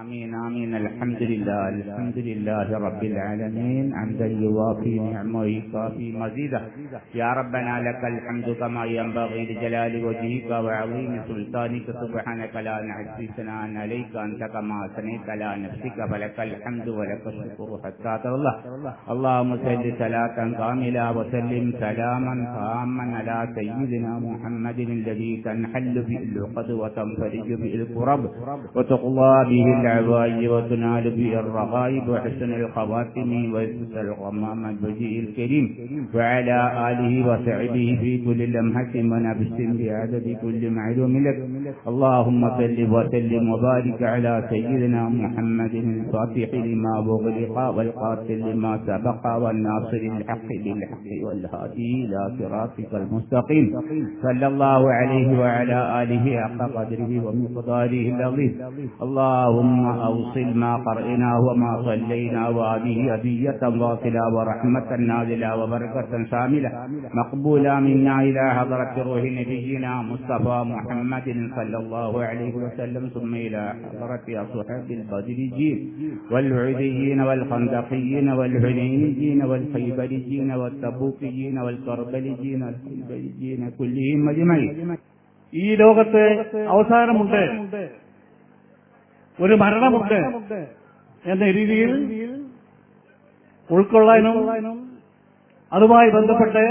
آمين آمين. الحمد لله الحمد لله رب العالمين. حمدا يوافي نعمه ويكافي مزيدا يا ربنا لك الحمد كما ينبغي لجلال وجهك وعظيم سلطانك. سبحانك لا نحصي ثناء عليك. أنت كما أثنيت على نفسك فلك الحمد ولك الشكر حتى ترضى. اللهم صل صلاة كاملة وسلم سلاما تاما على سيدنا محمد الذي تنحل به العقد وتنفرج به الكرب. وتقضى به العوائد وتنال به الرغائب وحسن الخواتم ويسر الغمام الوجه الكريم وعلى آله وصحبه في كل لمحة ونفس بعدد كل معلوم لك. اللهم صل وسلم وبارك على سيدنا محمد الفاتح لما بغلق والقاتل لما سبق والناصر الحق بالحق والهادي إلى صراطك المستقيم. صلى الله عليه وعلى آله حق قدره ومقداره العظيم. اللهم أوصل ما قرئنا وما صلينا وهذه هدية واصلة ورحمة نازلة وبركة شاملة مقبولة منا إلى حضرة روح نبينا مصطفى محمد صلى الله عليه وسلم ثم إلى حضرة أصحاب البدريين والعديين والخندقيين والحنينيين والخيبريين والتبوكيين والكربليين والخيبريين كلهم أجمعين ഈ ലോകത്ത് അവസാനമുണ്ട് ഒരു മരണമുണ്ട് എന്ന രീതിയിൽ ഉൾക്കൊള്ളാനും അതുമായി ബന്ധപ്പെട്ട്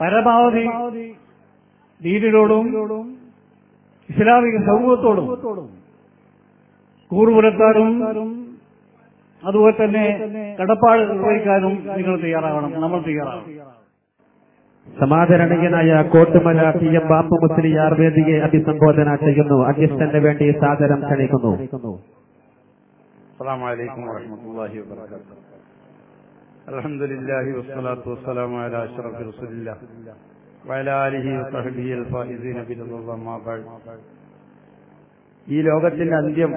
പരമാവധി ദീനിനോടും ഇസ്ലാമിക സമൂഹത്തോടും കൂറുപുരത്താനും അതുപോലെ തന്നെ കടപ്പാട് നിർവഹിക്കാനും നിങ്ങൾ തയ്യാറാവണം. നമ്മൾ തയ്യാറാവണം. സമാദരണീയനായ കോട്ടുമല ടി എം ബാപ്പു മുസ്ലിയാർ വേദിയെ അഭിസംബോധന ചെയ്യുന്നു അധ്യക്ഷന് വേണ്ടി സാദരം ക്ഷണിക്കുന്നു السلام عليكم ورحمة الله وبركاته الحمد لله والصلاة والسلام على أشرف رسول الله وعلى آله وصحبه الفائزين برضا الله ما بعد ഈ ലോകത്തിന്റെ അന്ത്യം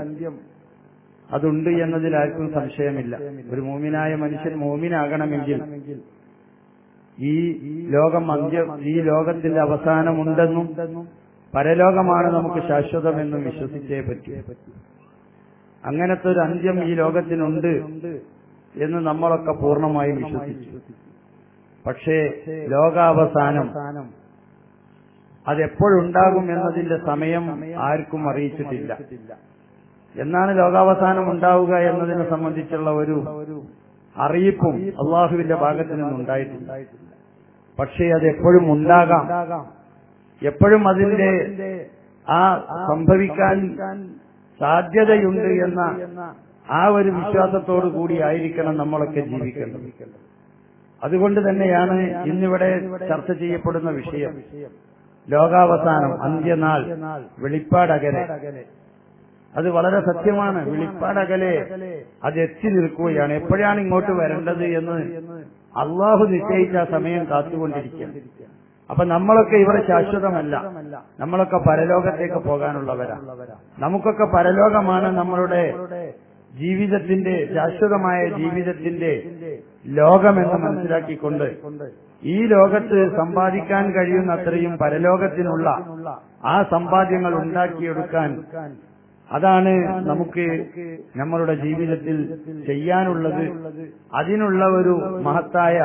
അതുണ്ട് എന്നതിൽ ആർക്കും സംശയമില്ല ഒരു മൂമിനായ മനുഷ്യൻ മൂമിനാകണമെങ്കിൽ ഈ ലോകം അന്ത്യ ഈ ലോകത്തിന്റെ അവസാനമുണ്ടെന്നും പരലോകമാണ് നമുക്ക് ശാശ്വതമെന്നും വിശ്വസിച്ചേ പറ്റൂ. അങ്ങനത്തെ ഒരു അന്ത്യം ഈ ലോകത്തിനുണ്ട് എന്ന് നമ്മളൊക്കെ പൂർണമായും വിശ്വസിച്ചു. പക്ഷേ ലോകാവസാനം അതെപ്പോഴുണ്ടാകും എന്നതിന്റെ സമയം ആർക്കും അറിയിച്ചിട്ടില്ല. എന്നാണ് ലോകാവസാനം ഉണ്ടാവുക എന്നതിനെ സംബന്ധിച്ചുള്ള ഒരു അറിയിപ്പും അള്ളാഹുവിന്റെ ഭാഗത്ത് നിന്നുണ്ടായിട്ടില്ല. പക്ഷേ അത് എപ്പോഴും ഉണ്ടാകാം. എപ്പോഴും അതിന്റെ ആ സംഭവിക്കാൻ സാധ്യതയുണ്ട് എന്ന ആ ഒരു വിശ്വാസത്തോടു കൂടി ആയിരിക്കണം നമ്മളൊക്കെ ജീവിക്കേണ്ടത്. അതുകൊണ്ട് തന്നെയാണ് ഇന്നിവിടെ ചർച്ച ചെയ്യപ്പെടുന്ന വിഷയം. ലോകാവസാനം അന്ത്യനാൾ വെളിപ്പാടകലെ അത് വളരെ സത്യമാണ്. വിളിപ്പാടകലെ അത് എത്തി നിൽക്കുകയാണ്. എപ്പോഴാണ് ഇങ്ങോട്ട് വരേണ്ടത് എന്ന് അള്ളാഹു നിശ്ചയിച്ച ആ സമയം കാത്തുകൊണ്ടിരിക്കുകയാണ്. അപ്പൊ നമ്മളൊക്കെ ഇവിടെ ശാശ്വതമല്ല. നമ്മളൊക്കെ പരലോകത്തേക്ക് പോകാനുള്ളവരാണ് നമുക്കൊക്കെ പരലോകമാണ് നമ്മളുടെ ജീവിതത്തിന്റെ ശാശ്വതമായ ജീവിതത്തിന്റെ ലോകമെന്ന് മനസ്സിലാക്കിക്കൊണ്ട് ഈ ലോകത്ത് സമ്പാദിക്കാൻ കഴിയുന്ന അത്രയും പരലോകത്തിനുള്ള ആ സമ്പാദ്യങ്ങൾ ഉണ്ടാക്കിയെടുക്കാൻ അതാണ് നമുക്ക് നമ്മളുടെ ജീവിതത്തിൽ ചെയ്യാനുള്ളത്. അതിനുള്ള ഒരു മഹത്തായ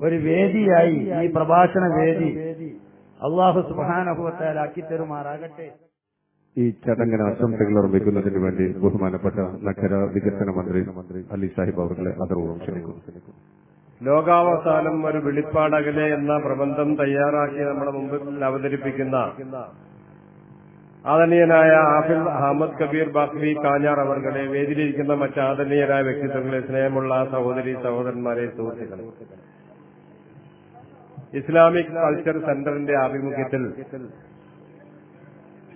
ഒരു വേദിയായി ഈ പ്രഭാഷണ വേദി അള്ളാഹു സുബാനഹുവത്താലാക്കി തരുമാറാകട്ടെ ഈ ചടങ്ങിന് ആശംസകൾ അർപ്പിക്കുന്നതിന് വേണ്ടി ബഹുമാനപ്പെട്ട നഗര വികസന മന്ത്രി അലി സാഹിബ് അവരുടെ ക്ഷണിക്കുന്നു. ലോകാവസാനം ഒരു വെളിപ്പാടകലെ എന്ന പ്രബന്ധം തയ്യാറാക്കി നമ്മുടെ മുമ്പിൽ അവതരിപ്പിക്കുന്ന ആദരണീയനായ ആഫിൽ അഹമ്മദ് കബീർ ബാഖ്വി കാഞ്ഞാർ അവർകളെ വേദിയിലിരിക്കുന്ന മറ്റ് ആദരണീയരായ വ്യക്തിത്വങ്ങളെ സ്നേഹമുള്ള സഹോദരി സഹോദരന്മാരെ സുഹൃത്തുക്കളെ. ഇസ്ലാമിക് കൾച്ചർ സെന്ററിന്റെ ആഭിമുഖ്യത്തിൽ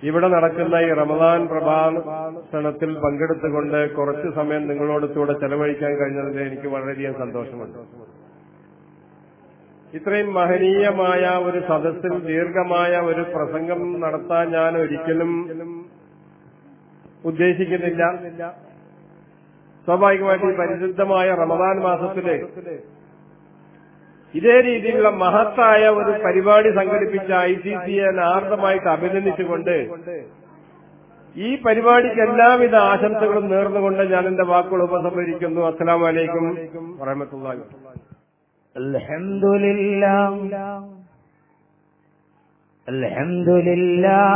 ഇവിടെ നടക്കുന്ന ഈ റമദാൻ പ്രഭാഷണത്തിൽ പങ്കെടുത്തുകൊണ്ട് കുറച്ചു സമയം നിങ്ങളോടത്തൂടെ ചെലവഴിക്കാൻ കഴിഞ്ഞതിൽ എനിക്ക് വളരെയധികം സന്തോഷമുണ്ട്. ഇത്രയും മഹനീയമായ ഒരു സദസ്സിൽ ദീർഘമായ ഒരു പ്രസംഗം നടത്താൻ ഞാൻ ഒരിക്കലും ഉദ്ദേശിക്കുന്നില്ല. സ്വാഭാവികമായിട്ട് ഈ പരിശുദ്ധമായ റമദാൻ മാസത്തിൽ ഇതേ രീതിയിലുള്ള മഹത്തായ ഒരു പരിപാടി സംഘടിപ്പിച്ച ഐ സി സിയെ ആർദ്രമായിട്ട് അഭിനന്ദിച്ചുകൊണ്ട് ഈ പരിപാടിക്ക് എല്ലാവിധ ആശംസകളും നേർന്നുകൊണ്ട് ഞാൻ എന്റെ വാക്കുകൾ ഉപസംഹരിക്കുന്നു. അസ്സാം വലൈക്കും വറഹമത്തുള്ളാഹി الحمد لله الحمد لله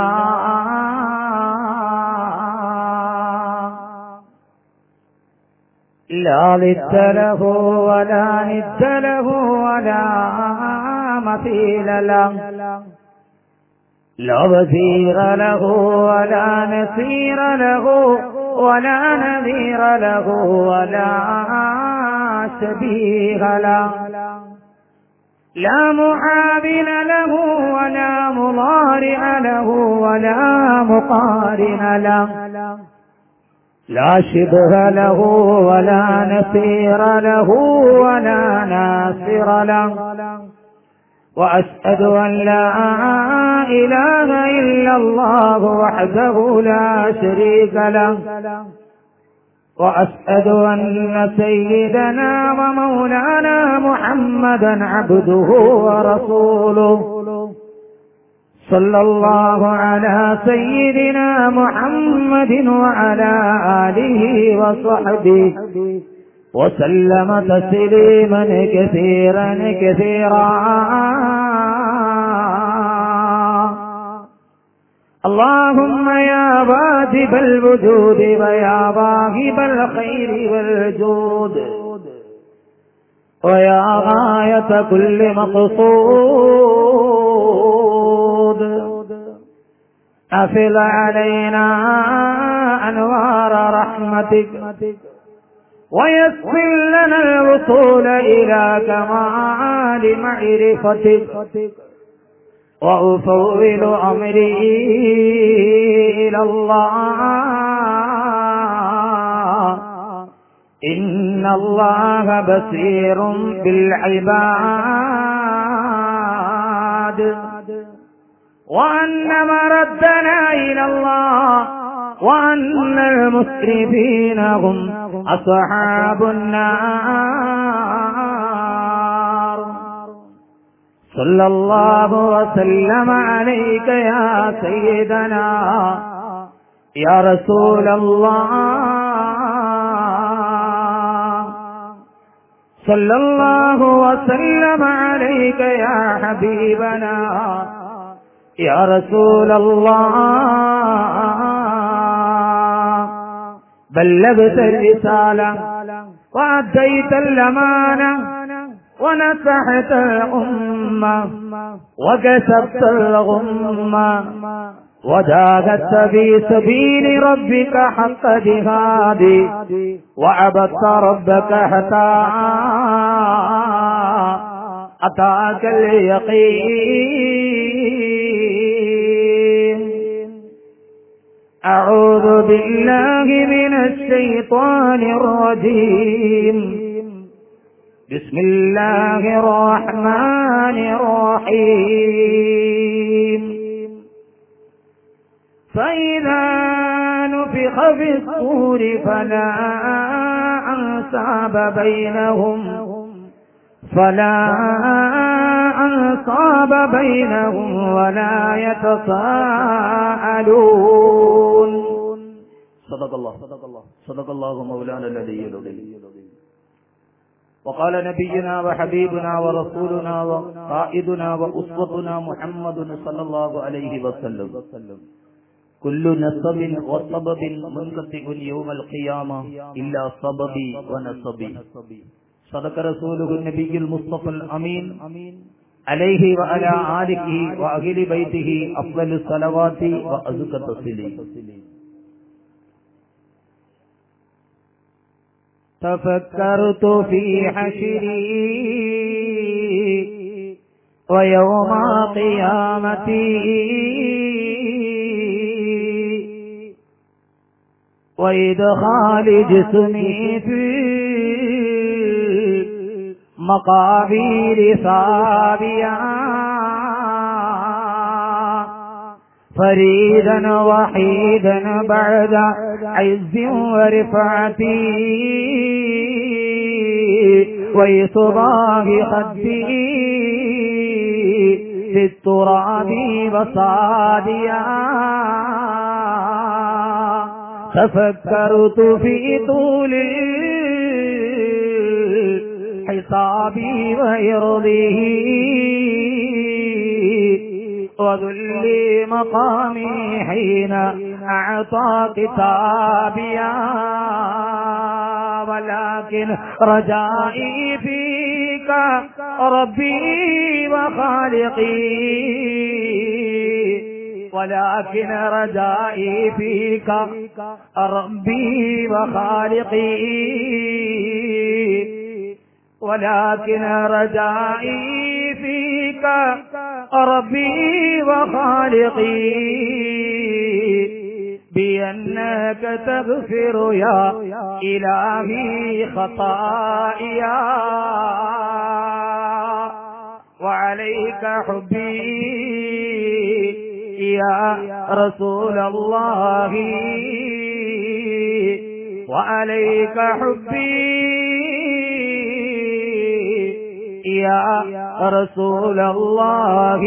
لا ضد له ولا ند له ولا مثيل له لا وزير له ولا نصير له ولا نذير له ولا شبيه له لا معاون له ولا مضارع له ولا مقارن له. لا شبه له ولا نصير له ولا ناصر له. وأشهد أن لا إله إلا الله وحده لا شريك له. وأشهد أن سيدنا ومولانا محمدا عبده ورسوله. صلى الله على سيدنا محمد وعلى آله وصحبه. وسلم تسليما كثيرا كثيرا. اللهم يا واجب الوجود ويا واهب الخير والجود. ويا غاية كل مقصود. أفل علينا أنوار رحمتك. ويسر لنا الوصول إلى كمال معرفتك. وأفوض أمري إلى الله. إن الله بصير بالعباد. وأن مردنا إلى الله. وأن المسرفين هم أصحاب النار. صلى الله وسلم عليك يا سيدنا. يا رسول الله. صلى الله وسلم عليك يا حبيبنا. يا رسول الله. بلغت الرسالة وأديت الأمانة. ونصحت الأمة وكسبت الغمة وجاهدت في سبيل ربك حق جهادي وعبدت ربك حتى أتاك اليقين. أعوذ بالله من الشيطان الرجيم. بسم الله الرحمن الرحيم. فإذا نفخ في الصور فلا أنساب بينهم. فلا أنصاب بينهم ولا يتساءلون. صدق الله. صدق الله. صدق الله مولانا الذي العظيم وقال نبينا وحبيبنا ورسولنا وقائدنا وأسوتنا محمد صلى الله عليه وسلم كل نسب وسبب منقطع يوم القيامة إلا سببي ونسبي صدق رسوله النبي المصطفى الأمين عليه وعلى آله وأهل بيته أفضل الصلوات وأزكى التسليم تفكرت في حشري ويوم قيامتي. وإدخال جسمي في مقابر ثابيا فريدا وحيدا بعد عز ورفعتي. ويصباغ خدي في التراب وصاديا. تفكرت في طول الحساب وإرضه وذل مقامي حين أعطى كتابيا ولكن رجائي فيك ربي وخالقي. ولكن رجائي فيك ربي وخالقي. ولكن رجائي فيك ربي وخالقي. بأنك تغفر يا إلهي خطايا. وعليك حبي يا رسول الله. وعليك حبي يا رسول الله.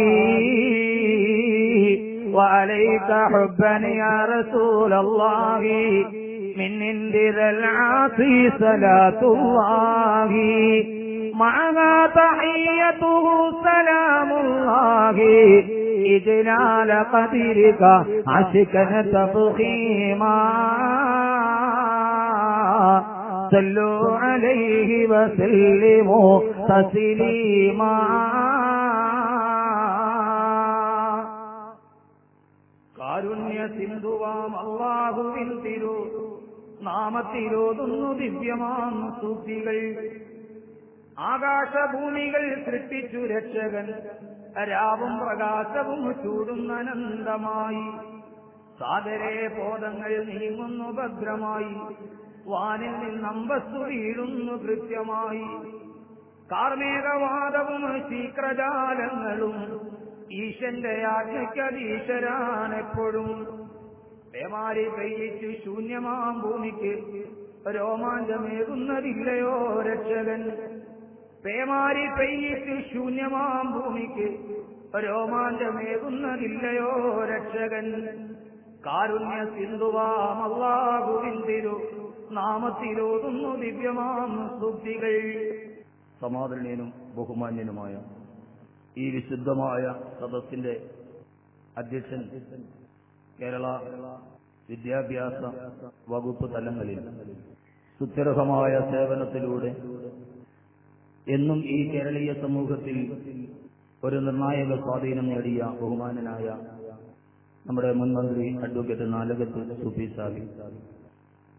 وعليك حبا يا رسول الله. من ذا العاصي صلاة الله. معها تحيته سلام الله. إجلال قدرك عشقا تفخيما. صلوا عليه وسلموا تسليما കാരുണ്യ സിന്ധുവാം അള്ളാഹുവിൻ തിരു നാമത്തിലോതുന്നു ദിവ്യമാം സൂക്തികൾ ആകാശഭൂമികൾ സൃഷ്ടിച്ചു രക്ഷകൻ രാവും പ്രകാശവും ചൂടുന്ന അനന്തമായി സാഗരെ ബോധങ്ങൾ നീങ്ങുന്നു ഭദ്രമായി വാനിൽ നിന്നമ്പസ്തു വീഴുന്നു കൃത്യമായി. കാർമേകവാദവും ശീക്രജാലങ്ങളും ഈശന്റെ ആജ്ഞയ്ക്കതീശ്വരാനെപ്പോഴും പേമാരി പെയ്യിച്ചു ശൂന്യമാം ഭൂമിക്ക് രോമാഞ്ചമേകുന്നതില്ലയോ രക്ഷകൻ. പേമാരി പെയ്യിച്ചു ശൂന്യമാം ഭൂമിക്ക് രോമാഞ്ചമേകുന്നതില്ലയോ രക്ഷകൻ. കാരുണ്യ സിന്ധുവാം അള്ളാഹുവിൻ നാമത്തിലോതുന്നു ദിവ്യമാം സ്തുതികൾ. സമാദരണീയനും ബഹുമാന്യനുമായ ഈ വിശുദ്ധമായ സദസ്സിന്റെ അധ്യക്ഷൻ കേരള വിദ്യാഭ്യാസ വകുപ്പ് തലങ്ങളിൽ സുത്യർഹമായ സേവനത്തിലൂടെ എന്നും ഈ കേരളീയ സമൂഹത്തിൽ ഒരു നിർണായക സ്വാധീനം നേടിയ ബഹുമാനനായ നമ്മുടെ മുൻമന്ത്രി അഡ്വക്കേറ്റ് നാലകത്ത് സുഫി സാബി.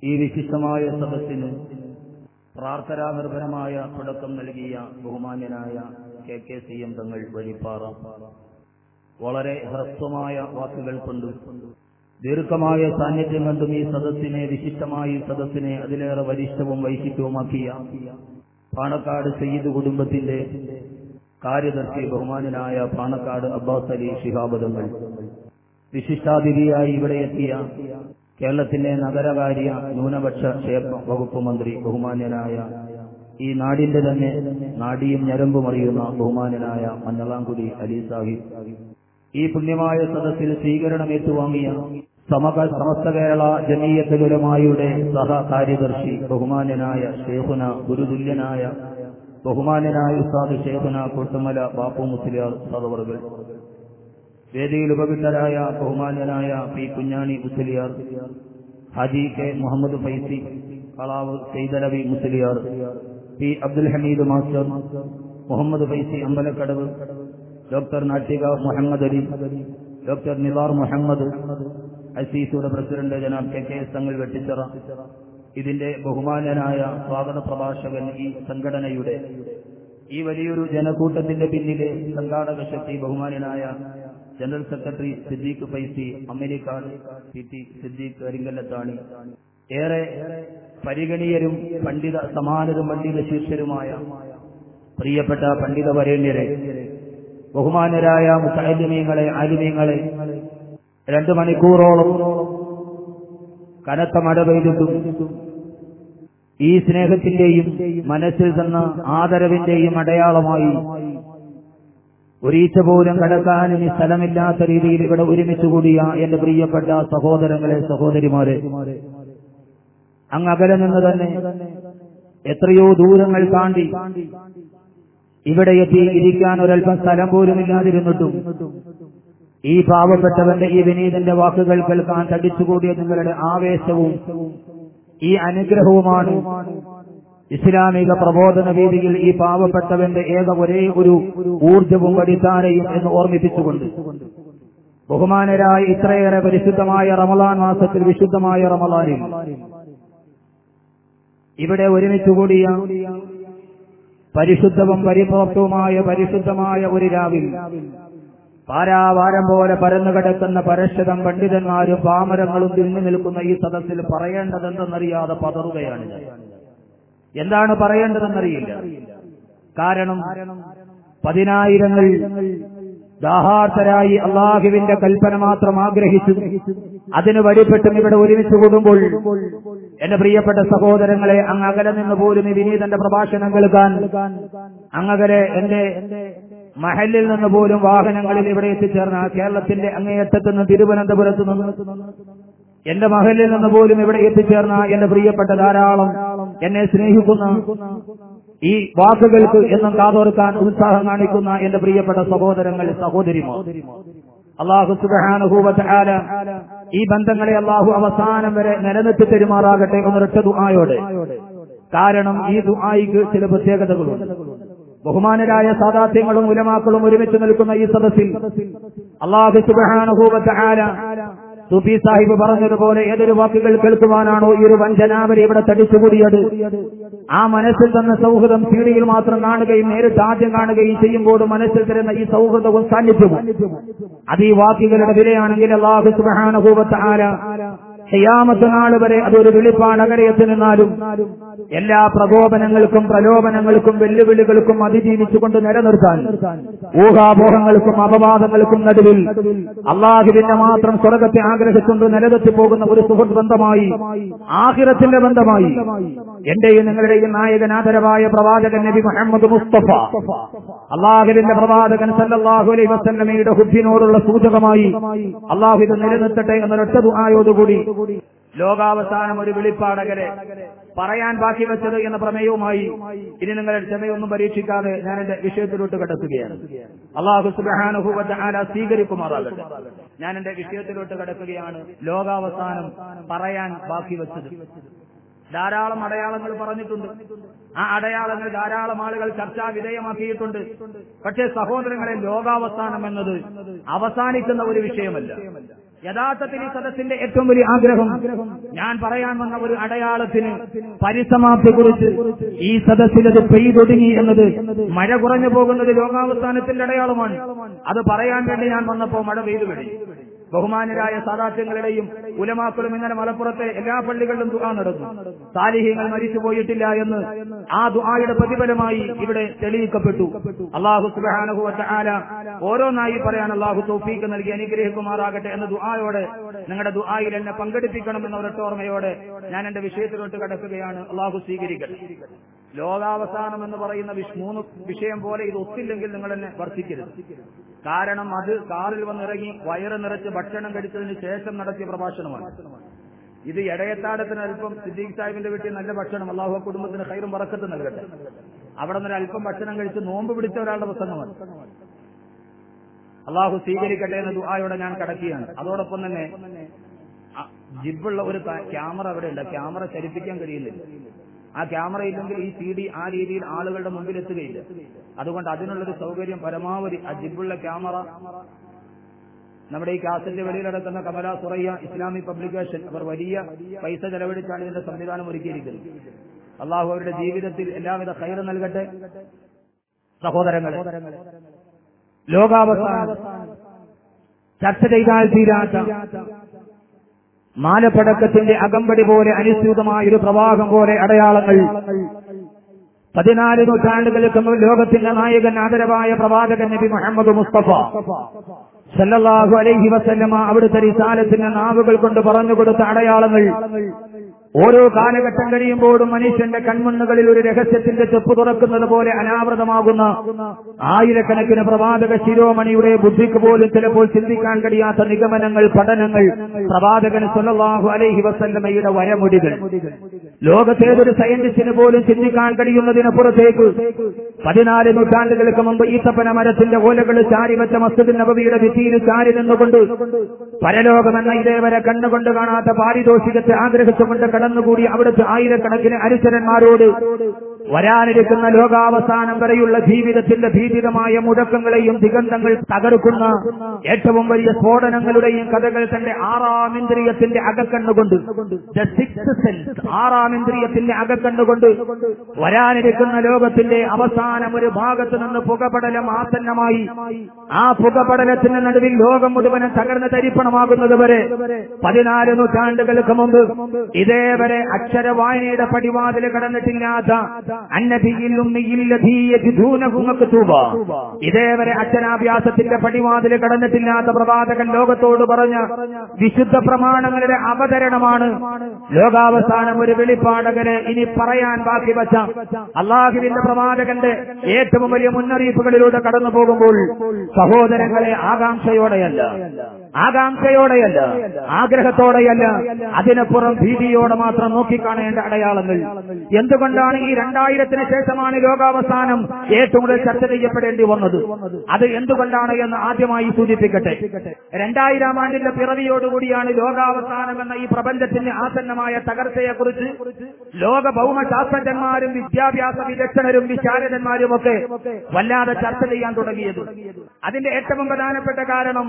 ഈ വിശിഷ്ടമായ സദസ്സിന് പ്രാർത്ഥനാനിർഭരമായ തുടക്കം നൽകിയ ബഹുമാന്യനായ കെ കെ സി എം തങ്ങൾ വഴിപ്പാറ വളരെ ഹ്രസ്വമായ വാക്കുകൾ കൊണ്ട് ദീർഘമായ സാന്നിധ്യം കണ്ടും ഈ സദസ്സിനെ വിശിഷ്ടമായ സദസ്സിനെ അതിലേറെ വരിഷ്ഠവും വൈശിഷ്ട്യവുമാക്കിയ പാണക്കാട് സയ്യിദ് കുടുംബത്തിന്റെ കാര്യദർശി ബഹുമാനനായ പാണക്കാട് അബ്ബാസ് അലി ശിഹാബദങ്ങൾ വിശിഷ്ടാതിഥിയായി ഇവിടെ എത്തിയ കേരളത്തിന്റെ നഗരകാര്യ ന്യൂനപക്ഷ ക്ഷേമ വകുപ്പ് മന്ത്രി ബഹുമാന്യനായ ഈ നാടിന്റെ തന്നെ നാടിയും ഞരമ്പും അറിയുന്ന ബഹുമാന്യനായ മഞ്ഞളാംകുടി അലി സാഹിബ്. ഈ പുണ്യമായ സദസ്സിൽ സ്വീകരണം ഏറ്റുവാങ്ങിയ സമക സമസ്ത കേരള ജമീയത്തുലമായുടെ സഹകാര്യദർശി ബഹുമാന്യനായ ഷേഖുന ഗുരുതുല്യനായ ബഹുമാന്യനായ ഉസ്താദ് ഷേഖുന കൊട്ടുമല ബാപ്പു മുസ്ലിയാർ സദവറുകൾ വേദിയിൽ ഉപവിഷ്ടരായ ബഹുമാനനായ P Kunhani Musliyar Haji K Muhammad Faizi Kalavu Saidalavi Musliyar P Abdul Hameed master Muhammad Faizi Ambalakkadavu doctor Nattika Muhammad Ali doctor Nivar Muhammad അസീസുടെ president ജനാബ് K K S Thangal Vettichira. ഇതിന്റെ ബഹുമാനനായ സ്വാഗത പ്രഭാഷകൻ ഈ സംഘടനയുടെ ഈ വലിയൊരു ജനക്കൂട്ടത്തിന്റെ പിന്നിലെ സംഘാടക ശക്തി ബഹുമാന്യനായ general secretary Siddique Faizi Amerikkad P T Siddique Arinkallathani ഏറെ പരിഗണീയരും പണ്ഡിത സമാനരും പണ്ഡിത ശിഷ്യരുമായ പ്രിയപ്പെട്ട പണ്ഡിത വരേണ്യരെ ബഹുമാനരായ മുസാലിമീങ്ങളെ ആലിമീങ്ങളെ രണ്ടു മണിക്കൂറോളം കനത്ത മഴ പെയ്തിട്ടും ഈ സ്നേഹത്തിന്റെയും മനസ്സിൽ തന്ന ആദരവിന്റെയും അടയാളമായി ഒരീച്ച പോലും കടക്കാൻ ഈ സ്ഥലമില്ലാത്ത രീതിയിൽ ഇവിടെ ഒരുമിച്ച് കൂടിയ എന്റെ പ്രിയപ്പെട്ട സഹോദരങ്ങളെ സഹോദരിമാരെ. അങ്ങ് അകലെ നിന്ന് തന്നെ എത്രയോ ദൂരങ്ങൾ താണ്ടി ഇവിടെ എത്തി ഇരിക്കാൻ ഒരൽപ്പം സ്ഥലം പോലും ഇല്ലാതിരുന്നിട്ടും ഈ പാവപ്പെട്ടവന്റെ ഈ വിനീതന്റെ വാക്കുകൾ കേൾക്കാൻ തടിച്ചുകൂടിയ നിങ്ങളുടെ ആവേശവും ഈ അനുഗ്രഹവുമാണ് ഇസ്ലാമിക പ്രബോധന രീതിയിൽ ഈ പാവപ്പെട്ടവന്റെ ഏക ഒരേ ഒരു ഊർജവും അടിസ്ഥാനയും എന്ന് ഓർമ്മിപ്പിച്ചുകൊണ്ട് ബഹുമാനരായ ഇത്രയേറെ പരിശുദ്ധമായ റമലാൻ മാസത്തിൽ വിശുദ്ധമായ റമലാനിൽ ഇവിടെ ഒരുമിച്ചുകൂടിയ പരിശുദ്ധവും പരിപ്രാപ്തവുമായ പരിശുദ്ധമായ ഒരു രാവിൽ പാരാവാരം പോലെ പരന്നുകിടക്കുന്ന കിടക്കുന്ന പരശതം പണ്ഡിതന്മാരും പാമരങ്ങളും തിന്നു നിൽക്കുന്ന ഈ സദസ്സിൽ പറയേണ്ടതെന്തെന്നറിയാതെ പതറുകയാണ് ഞാൻ. എന്താണ് പറയേണ്ടതെന്നറിയില്ല. കാരണം പതിനായിരങ്ങൾ ദാഹാർത്തരായി അള്ളാഹുവിന്റെ കൽപ്പന മാത്രം ആഗ്രഹിച്ചു. അതിന് വഴിപ്പെട്ടും ഇവിടെ ഒരുമിച്ച് കൂടുമ്പോൾ എന്റെ പ്രിയപ്പെട്ട സഹോദരങ്ങളെ അങ്ങ് അകലെ നിന്ന് പോലും ഈ വിനീതന്റെ പ്രഭാഷണം കേൾക്കാൻ അങ്ങകലെ എന്റെ മഹലിൽ നിന്ന് പോലും വാഹനങ്ങളിൽ ഇവിടെ എത്തിച്ചേർന്ന കേരളത്തിന്റെ അങ്ങേയറ്റത്ത് നിന്ന് തിരുവനന്തപുരത്ത് നിന്ന് എന്റെ മഹലിൽ നിന്ന് പോലും ഇവിടെ എത്തിച്ചേർന്ന എന്റെ പ്രിയപ്പെട്ട ധാരാളം എന്നെ സ്നേഹിക്കുന്ന ഈ വാക്കുകൾക്ക് എന്നും കാതോർക്കാൻ ഉത്സാഹം കാണിക്കുന്ന എന്റെ പ്രിയപ്പെട്ട സഹോദരങ്ങൾ സഹോദരിമോ അള്ളാഹു സുബാനുഭൂവത്താല ഈ ബന്ധങ്ങളെ അള്ളാഹു അവസാനം വരെ നിലനിർത്തി തെരുമാറാകട്ടെ എന്നൊരൊറ്റ ദുആയോടെ. കാരണം ഈ ദുആയിക്ക് ചില പ്രത്യേകതകളുണ്ട്. ബഹുമാനരായ സാദാത്യങ്ങളും ഉലമാക്കളും ഒരുമിച്ച് നിൽക്കുന്ന ഈ സദസ്സിൽ അള്ളാഹു സുബാനുഭൂവത്താല സുഫി സാഹിബ് പറഞ്ഞതുപോലെ ഏതൊരു വാക്കുകൾ കേൾക്കുവാനാണോ ഈ ഒരു വഞ്ചനാവരി ഇവിടെ തടിച്ചുകൂടിയത്? ആ മനസ്സിൽ തന്ന സൗഹൃദം സീഡിയിൽ മാത്രം കാണുകയും നേരിട്ട് ആദ്യം കാണുകയും ചെയ്യുമ്പോൾ മനസ്സിൽ തരുന്ന ഈ സൗഹൃദവും സാന്നിധ്യവും. അത് ഈ വാക്കുകളുടെ വിലയാണെങ്കിൽ അള്ളാഹു സുബാനുഭൂവത്ത് ആര ചെയ്യാമത്ത നാൾ വരെ അതൊരു വിളിപ്പാണ്. അകരയത്തിൽ നിന്നാലും എല്ലാ പ്രകോപനങ്ങൾക്കും പ്രലോഭനങ്ങൾക്കും വെല്ലുവിളികൾക്കും അതിജീവിച്ചുകൊണ്ട് നിലനിർത്താൻ ഊഹാപോഹങ്ങൾക്കും അപവാദങ്ങൾക്കും നടുവിൽ അള്ളാഹുവിന്റെ മാത്രം സ്വർഗത്തെ ആഗ്രഹിച്ചുകൊണ്ട് നിലനിർത്തി പോകുന്ന ഒരു സുഹൃത്ത് ബന്ധമായി ആഹിറത്തിന്റെ ബന്ധമായി എന്റെയും നിങ്ങളുടെയും നായകനാദരവായ പ്രവാചകൻ നബി മുഹമ്മദ് മുസ്തഫ അള്ളാഹുവിന്റെ പ്രവാചകൻ സല്ലല്ലാഹു അലൈഹി വസല്ലമയുടെ ഹുദ്ദിനോടുള്ള സൂചകമായി അള്ളാഹു ഇത് നിലനിർത്തട്ടെ എന്നൊരൊറ്റ ദുആയോടുകൂടി ലോകാവസാനം ഒരു വെളിപ്പാടകരെ പറയാൻ ബാക്കി വെച്ചത് എന്ന പ്രമേയവുമായി ഇനി നിങ്ങളുടെ ക്ഷമയൊന്നും പരീക്ഷിക്കാതെ ഞാൻ എന്റെ വിഷയത്തിലോട്ട് കടക്കുകയാണ്. അള്ളാഹു സുബാനുഭൂവത്തെ ആല സ്വീകരിക്കുമാറാകട്ടെ. ഞാൻ എന്റെ വിഷയത്തിലോട്ട് കടക്കുകയാണ് ലോകാവസാനം പറയാൻ ബാക്കി വെച്ചത്. ധാരാളം അടയാളങ്ങൾ പറഞ്ഞിട്ടുണ്ട്. ആ അടയാളങ്ങൾ ധാരാളം ആളുകൾ ചർച്ചാ വിധേയമാക്കിയിട്ടുണ്ട്. പക്ഷേ സഹോദരങ്ങളെ ലോകാവസാനം എന്നത് അവസാനിക്കുന്ന ഒരു വിഷയമല്ല. യഥാർത്ഥത്തിൽ ഈ സദസ്സിന്റെ ഏറ്റവും വലിയ ആഗ്രഹം ഞാൻ പറയാൻ വന്ന ഒരു അടയാളത്തിന് പരിസമാപ്തി കുറിച്ച് ഈ സദസ്സിലത് പെയ്തൊടുങ്ങി എന്നത് മഴ കുറഞ്ഞു പോകുന്നത് ലോകാവസ്ഥാനത്തിന്റെ അടയാളമാണ്. അത് പറയാൻ വേണ്ടി ഞാൻ വന്നപ്പോ മഴ പെയ്തു കഴിഞ്ഞു. ബഹുമാനരായ സാദാത്യങ്ങളുടെയും ഉലമാക്കളും ഇന്നലെ മലപ്പുറത്തെ എല്ലാ പള്ളികളിലും ദുആ നടന്നു. സാലിഹ്യങ്ങൾ മരിച്ചുപോയിട്ടില്ല എന്ന് ആ ദുആയുടെ പ്രതിഫലമായി ഇവിടെ തെളിയിക്കപ്പെട്ടു. അള്ളാഹു സുബാനുഭവത്തെ ആല ഓരോന്നായി പറയാൻ അള്ളാഹു തോഫീക്ക് നൽകി അനുഗ്രഹിക്കുമാറാകട്ടെ എന്ന ദുആയോടെ നിങ്ങളുടെ ദുആയിൽ എന്നെ പങ്കെടുപ്പിക്കണം എന്ന ഒരൊറ്റ ഓർമ്മയോടെ ഞാൻ എന്റെ വിഷയത്തിലോട്ട് കടക്കുകയാണ്. അള്ളാഹു സ്വീകരിക്കട്ടെ. ലോകാവസാനം എന്ന് പറയുന്ന വിഷ്- മൂന്ന് വിഷയം പോലെ ഇത് ഒത്തില്ലെങ്കിൽ നിങ്ങൾ എന്നെ വർദ്ധിക്കരുത് കാരണം അത് കാറിൽ വന്നിറങ്ങി വയറ് നിറച്ച് ഭക്ഷണം കഴിച്ചതിന് ശേഷം നടത്തിയ പ്രഭാഷണമാണ്. ഇത് ഇടയത്താടത്തിന് അല്പം സിദ്ദീഖ് സാഹിബിന്റെ വീട്ടിൽ നല്ല ഭക്ഷണം അള്ളാഹു കുടുംബത്തിന് കൈറും വറക്കത്ത് നൽകട്ടെ. അവിടെ നിന്ന് അല്പം ഭക്ഷണം കഴിച്ച് നോമ്പ് പിടിച്ച ഒരാളുടെ പ്രസംഗമാണ്. അള്ളാഹു സ്വീകരിക്കട്ടെ എന്ന ദുആയോടെ ഞാൻ കടക്കുകയാണ്. അതോടൊപ്പം തന്നെ ജിബുള്ള ഒരു ക്യാമറ അവിടെ ഉണ്ട്. ക്യാമറ ചലിപ്പിക്കാൻ കഴിയുന്നില്ല. ആ ക്യാമറ ഇല്ലെങ്കിൽ ഈ സി ഡി ആ രീതിയിൽ ആളുകളുടെ മുമ്പിൽ എത്തുകയില്ല. അതുകൊണ്ട് അതിനുള്ളൊരു സൗകര്യം പരമാവധി ആ ജിബുള്ള ക്യാമറ. നമ്മുടെ ഈ ക്യാസിന്റെ വെളിയിൽ നടക്കുന്ന കമല സുറയ്യ ഇസ്ലാമിക് പബ്ലിക്കേഷൻ അവർ വലിയ പൈസ ചെലവഴിച്ചാണ് ഇതിന്റെ സംവിധാനം ഒരുക്കിയിരിക്കുന്നത്. അള്ളാഹു അവരുടെ ജീവിതത്തിൽ എല്ലാവിധ കയർ നൽകട്ടെ. സഹോദരങ്ങളെ ലോകാവസാനം. ചർച്ച ചെയ്താൽ തീരാത്ത മാലപ്പടക്കത്തിന്റെ അകമ്പടി പോലെ അനുസ്യൂതമായ ഒരു പ്രവാഹം പോലെ അടയാളങ്ങൾ. പതിനാല് നൂറ്റാണ്ടുകൾക്ക് ലോകത്തിന്റെ നായകൻ ആദരവായ പ്രവാചകൻ നബി മുഹമ്മദ് മുസ്തഫ. സല്ലല്ലാഹു അലൈഹി വസല്ലമ അവിടുത്തെ റിസാലത്തിന്റെ നാവുകൾ കൊണ്ട് പറഞ്ഞു കൊടുത്ത അടയാളങ്ങൾ. ഓരോ കാലഘട്ടം കഴിയുമ്പോഴും മനുഷ്യന്റെ കൺമുന്നുകളിൽ ഒരു രഹസ്യത്തിന്റെ ചെപ്പ് തുറക്കുന്നത് പോലെ അനാവൃതമാകുന്ന ആയിരക്കണക്കിന് പ്രവാചക ശിരോമണിയുടെ ബുദ്ധിക്ക് പോലും ചിലപ്പോൾ ചിന്തിക്കാൻ കഴിയാത്ത നിഗമനങ്ങൾ പഠനങ്ങൾ പ്രവാചകൻ സുലവാഹു അലൈഹി വസല്ലമയുടെ വരമുടികൾ. ലോകത്തേതൊരു സയന്റിസ്റ്റിന് പോലും ചിന്തിക്കാൻ കഴിയുന്നതിനപ്പുറത്തേക്ക് പതിനാല് നൂറ്റാണ്ടുകൾക്ക് മുമ്പ് ഈത്തപ്പന മരത്തിന്റെ ഓലകൾ ചാരി വെച്ച മസ്ജിദ് നബവിയുടെ ഭിത്തിയിൽ ചാരി നിന്നുകൊണ്ട് പരലോകമെന്ന ഇതേവരെ കണ്ണുകൊണ്ട് കാണാത്ത പാരിതോഷികത്തെ ആഗ്രഹിച്ചുകൊണ്ട് കടന്നുകൂടി അവിടുത്തെ ആയിരക്കണക്കിന് അനുചരന്മാരോട് വരാനിരിക്കുന്ന ലോകാവസാനം വരെയുള്ള ജീവിതത്തിന്റെ ഭീതിതമായ മുഴക്കങ്ങളെയും ദിഗന്ധങ്ങൾ തകർക്കുന്ന ഏറ്റവും വലിയ സ്ഫോടനങ്ങളുടെയും കഥകൾ തന്റെ ആറാം ഇന്ദ്രിയത്തിന്റെ അകക്കണ്ണുകൊണ്ട്. The sixth സെൻസ് അകക്കണ്ണുകൊണ്ട് വരാനിരിക്കുന്ന ലോകത്തിന്റെ അവസാനം ഒരു ഭാഗത്ത് നിന്ന് പുകപടലം ആസന്നമായി. ആ പുകപടലത്തിന് നടുവിൽ ലോകം മുഴുവനും തകർന്ന് തരിപ്പണമാകുന്നത് വരെ പതിനാല് നൂറ്റാണ്ടുകൾക്ക് മുമ്പ് ഇതേവരെ അക്ഷരവായനയുടെ പടിവാതിൽ കടന്നിട്ടില്ലാത്ത ഇതേവരെ അച്ഛനാഭ്യാസത്തിന്റെ പടിവാതിൽ കടന്നിട്ടില്ലാത്ത പ്രവാചകൻ ലോകത്തോട് പറഞ്ഞ വിശുദ്ധ പ്രമാണങ്ങളുടെ അവതരണമാണ്. ലോകാവസാനം ഒരു വെളിപ്പാടകന് ഇനി പറയാൻ ബാക്കി വച്ച അള്ളാഹുവിന്റെ പ്രവാചകന്റെ ഏറ്റവും വലിയ മുന്നറിയിപ്പുകളിലൂടെ കടന്നു പോകുമ്പോൾ സഹോദരങ്ങളെ ആകാംക്ഷയോടെയല്ല. ആകാംക്ഷയോടെയല്ല ആഗ്രഹത്തോടെയല്ല. അതിനപ്പുറം ഭീതിയോടെ മാത്രം നോക്കിക്കാണേണ്ട അടയാളങ്ങൾ. എന്തുകൊണ്ടാണ് ഈ രണ്ടായിരത്തിന് ശേഷമാണ് ലോകാവസാനം ഏറ്റവും കൂടുതൽ ചർച്ച ചെയ്യപ്പെടേണ്ടി വന്നത്? അത് എന്തുകൊണ്ടാണ് എന്ന് ആദ്യമായി സൂചിപ്പിക്കട്ടെ. രണ്ടായിരം ആണ്ടിന്റെ പിറവിയോടുകൂടിയാണ് ലോകാവസാനം എന്ന ഈ പ്രപഞ്ചത്തിന്റെ ആസന്നമായ തകർച്ചയെക്കുറിച്ച് ലോക ഭൗമശാസ്ത്രജ്ഞന്മാരും വിദ്യാഭ്യാസ വിദഗ്ധരും വിശാരദന്മാരും ഒക്കെ വല്ലാതെ ചർച്ച ചെയ്യാൻ തുടങ്ങിയത്. അതിന്റെ ഏറ്റവും പ്രധാനപ്പെട്ട കാരണം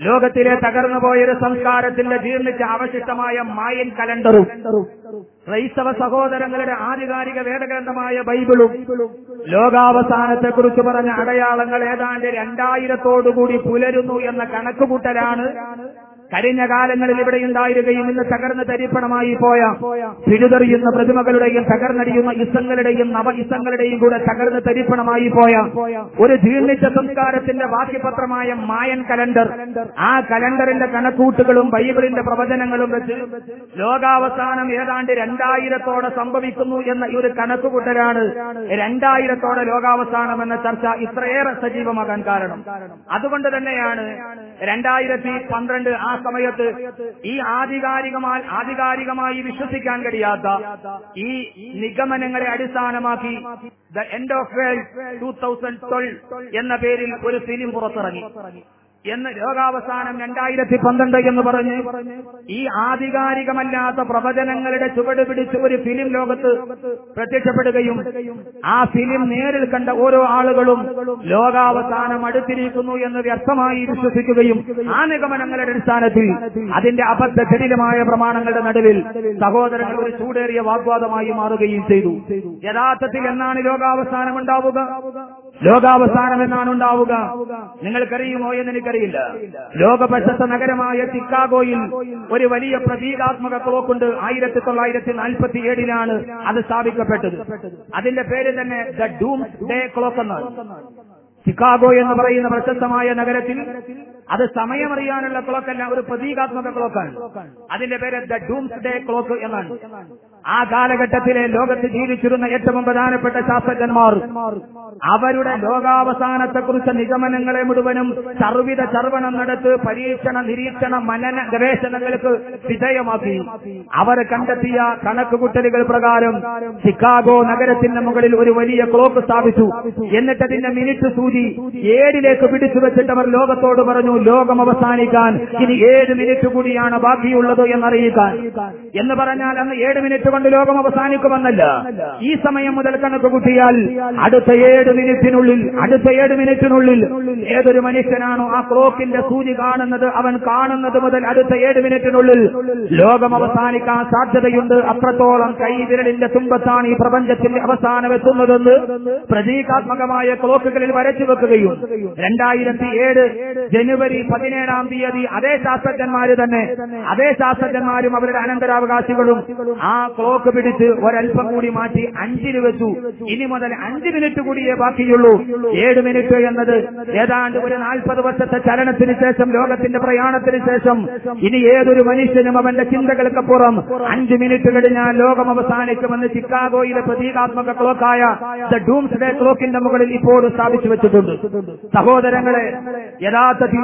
ലോകത്തിലെ തകർന്നുപോയൊരു സംസ്കാരത്തിന്റെ ജീർണിച്ച അവശിഷ്ടമായ മായൻ കലണ്ടറും ക്രൈസ്തവ സഹോദരങ്ങളുടെ ആധികാരിക വേദഗ്രന്ഥമായ ബൈബിളും ലോകാവസാനത്തെക്കുറിച്ച് പറഞ്ഞ അടയാളങ്ങൾ ഏതാണ്ട് രണ്ടായിരത്തോടുകൂടി പുലരുന്നു എന്ന കണക്കുകൂട്ടലാണ് കഴിഞ്ഞ കാലങ്ങളിൽ ഇവിടെ ഉണ്ടായിരുകയും ഇന്ന് തകർന്ന് തരിപ്പണമായി പോയ പിഴുതെറിയുന്ന പ്രതിമകളുടെയും തകർന്നടിയുന്ന ഇസങ്ങളുടെയും നവ ഇസങ്ങളുടെയും കൂടെ തകർന്ന് തരിപ്പണമായി പോയ ഒരു ജീർണിച്ച സംസ്കാരത്തിന്റെ വാക്യപത്രമായ മായൻ കലണ്ടർ. ആ കലണ്ടറിന്റെ കണക്കൂട്ടുകളും ബൈബിളിന്റെ പ്രവചനങ്ങളും വെച്ച് ലോകാവസാനം ഏതാണ്ട് രണ്ടായിരത്തോടെ സംഭവിക്കുന്നു എന്ന ഈ ഒരു കണക്കുകൂട്ടലാണ് രണ്ടായിരത്തോടെ ലോകാവസാനം എന്ന ചർച്ച ഇത്രയേറെ സജീവമാകാൻ കാരണം. അതുകൊണ്ട് തന്നെയാണ് രണ്ടായിരത്തി പന്ത്രണ്ട് ആ സമയത്ത് ഈ ആധികാരികമായി ആധികാരികമായി വിശ്വസിക്കാൻ കഴിയാത്ത ഈ നിഗമനങ്ങളെ അടിസ്ഥാനമാക്കി the end of world two thousand twelve എന്ന പേരിൽ ഒരു ഫിലിം പുറത്തിറങ്ങി. എന്ന് ലോകാവസാനം രണ്ടായിരത്തി പന്ത്രണ്ട് എന്ന് പറഞ്ഞ് ഈ ആധികാരികമല്ലാത്ത പ്രവചനങ്ങളുടെ ചുവട് പിടിച്ച് ഒരു ഫിലിം ലോകത്ത് പ്രത്യക്ഷപ്പെടുകയും ആ ഫിലിം നേരിൽ കണ്ട ഓരോ ആളുകളും ലോകാവസാനം അടുത്തിരിക്കുന്നു എന്ന് വ്യക്തമായി വിശ്വസിക്കുകയും ആ നിഗമനങ്ങളുടെ അടിസ്ഥാനത്തിൽ അതിന്റെ അബദ്ധ ജടിലമായ പ്രമാണങ്ങളുടെ നടുവിൽ സഹോദരങ്ങൾ ഒരു ചൂടേറിയ വാഗ്വാദമായി മാറുകയും ചെയ്തു. യഥാർത്ഥത്തിൽ എന്നാണ് ലോകാവസാനം ഉണ്ടാവുക? ലോകാവസാനം എന്നാണ് ഉണ്ടാവുക നിങ്ങൾക്കറിയുമോ എന്ന് എനിക്കറിയില്ല. ലോകപ്രശസ്ത നഗരമായ ചിക്കാഗോയിൽ ഒരു വലിയ പ്രതീകാത്മക ക്ലോക്കുണ്ട് ആയിരത്തി തൊള്ളായിരത്തി നാൽപ്പത്തി ഏഴിലാണ് അത് സ്ഥാപിക്കപ്പെട്ടത്. അതിന്റെ പേര് തന്നെ ദ ഡൂം ഡേ ക്ലോക്ക് എന്നാണ്. ചിക്കാഗോ എന്ന് പറയുന്ന പ്രശസ്തമായ നഗരത്തിൽ അത് സമയമറിയാനുള്ള ക്ലോക്കല്ല ഒരു പ്രതീകാത്മക ക്ലോക്കാണ്. അതിന്റെ പേര് ദ ഡൂംസ് ഡേ ക്ലോക്ക് എന്നാണ്. ആ കാലഘട്ടത്തിലെ ലോകത്ത് ജീവിച്ചിരുന്ന ഏറ്റവും പ്രധാനപ്പെട്ട ശാസ്ത്രജ്ഞന്മാർ അവരുടെ ലോകാവസാനത്തെക്കുറിച്ച നിഗമനങ്ങളെ മുഴുവനും സർവിത ചർവണം നടത്ത് പരീക്ഷണ നിരീക്ഷണ മനന ഗവേഷണങ്ങൾക്ക് വിധേയമാക്കി. അവർ കണ്ടെത്തിയ കണക്കുകൂട്ടലുകൾ പ്രകാരം ചിക്കാഗോ നഗരത്തിന്റെ മുകളിൽ ഒരു വലിയ ക്ലോക്ക് സ്ഥാപിച്ചു. എന്നിട്ട് അതിന്റെ മിനിറ്റ് സൂചി ഏഴിലേക്ക് പിടിച്ചു വെച്ചിട്ട് അവർ ലോകത്തോട് പറഞ്ഞു ലോകം അവസാനിക്കാൻ ഇനി ഏഴ് മിനിറ്റ് കൂടിയാണ് ബാക്കിയുള്ളത് എന്നറിയിക്കാൻ. എന്ന് പറഞ്ഞാൽ അന്ന് ഏഴ് മിനിറ്റ് കൊണ്ട് ലോകം അവസാനിക്കുമെന്നല്ല. ഈ സമയം മുതൽ കണക്ക് കൂട്ടിയാൽ അടുത്ത ഏഴ് മിനിറ്റിനുള്ളിൽ അടുത്ത ഏഴ് മിനിറ്റിനുള്ളിൽ ഏതൊരു മനുഷ്യനാണോ ആ ക്ലോക്കിന്റെ സൂചി കാണുന്നത് അവൻ കാണുന്നത് മുതൽ അടുത്ത ഏഴ് മിനിറ്റിനുള്ളിൽ ലോകം അവസാനിക്കാൻ സാധ്യതയുണ്ട്. അത്രത്തോളം കൈവിരലിന്റെ തുമ്പത്താണ് ഈ പ്രപഞ്ചത്തിന്റെ അവസാനം എത്തുന്നതെന്ന് പ്രതീകാത്മകമായ ക്ലോക്കുകളിൽ വരച്ചു വെക്കുകയും രണ്ടായിരത്തി ഏഴ് ജനുവരി ജനുവരി പതിനേഴാം തീയതി അതേ ശാസ്ത്രജ്ഞന്മാര് തന്നെ അതേ ശാസ്ത്രജ്ഞന്മാരും അവരുടെ അനന്തരാവകാശികളും ആ ക്ലോക്ക് പിടിച്ച് ഒരൽപ്പം കൂടി മാറ്റി അഞ്ചിന് വെച്ചു. ഇനി മുതൽ അഞ്ച് മിനിറ്റ് കൂടിയേ ബാക്കിയുള്ളൂ. ഏഴ് മിനിറ്റ് എന്നത് ഏതാണ്ട് ഒരു നാൽപ്പത് വർഷത്തെ ചലനത്തിന് ശേഷം ലോകത്തിന്റെ പ്രയാണത്തിന് ശേഷം ഇനി ഏതൊരു മനുഷ്യനും അവന്റെ ചിന്തകൾക്കപ്പുറം അഞ്ച് മിനിറ്റ് കഴിഞ്ഞാൽ ലോകം അവസാനിക്കുമെന്ന് ചിക്കാഗോയിലെ പ്രതീകാത്മക ക്ലോക്കായ ദ ഡൂംസ് ഡേ ക്ലോക്കിന്റെ മുകളിൽ ഇപ്പോൾ സ്ഥാപിച്ചു വെച്ചിട്ടുണ്ട്. സഹോദരങ്ങളെ യഥാർത്ഥത്തിൽ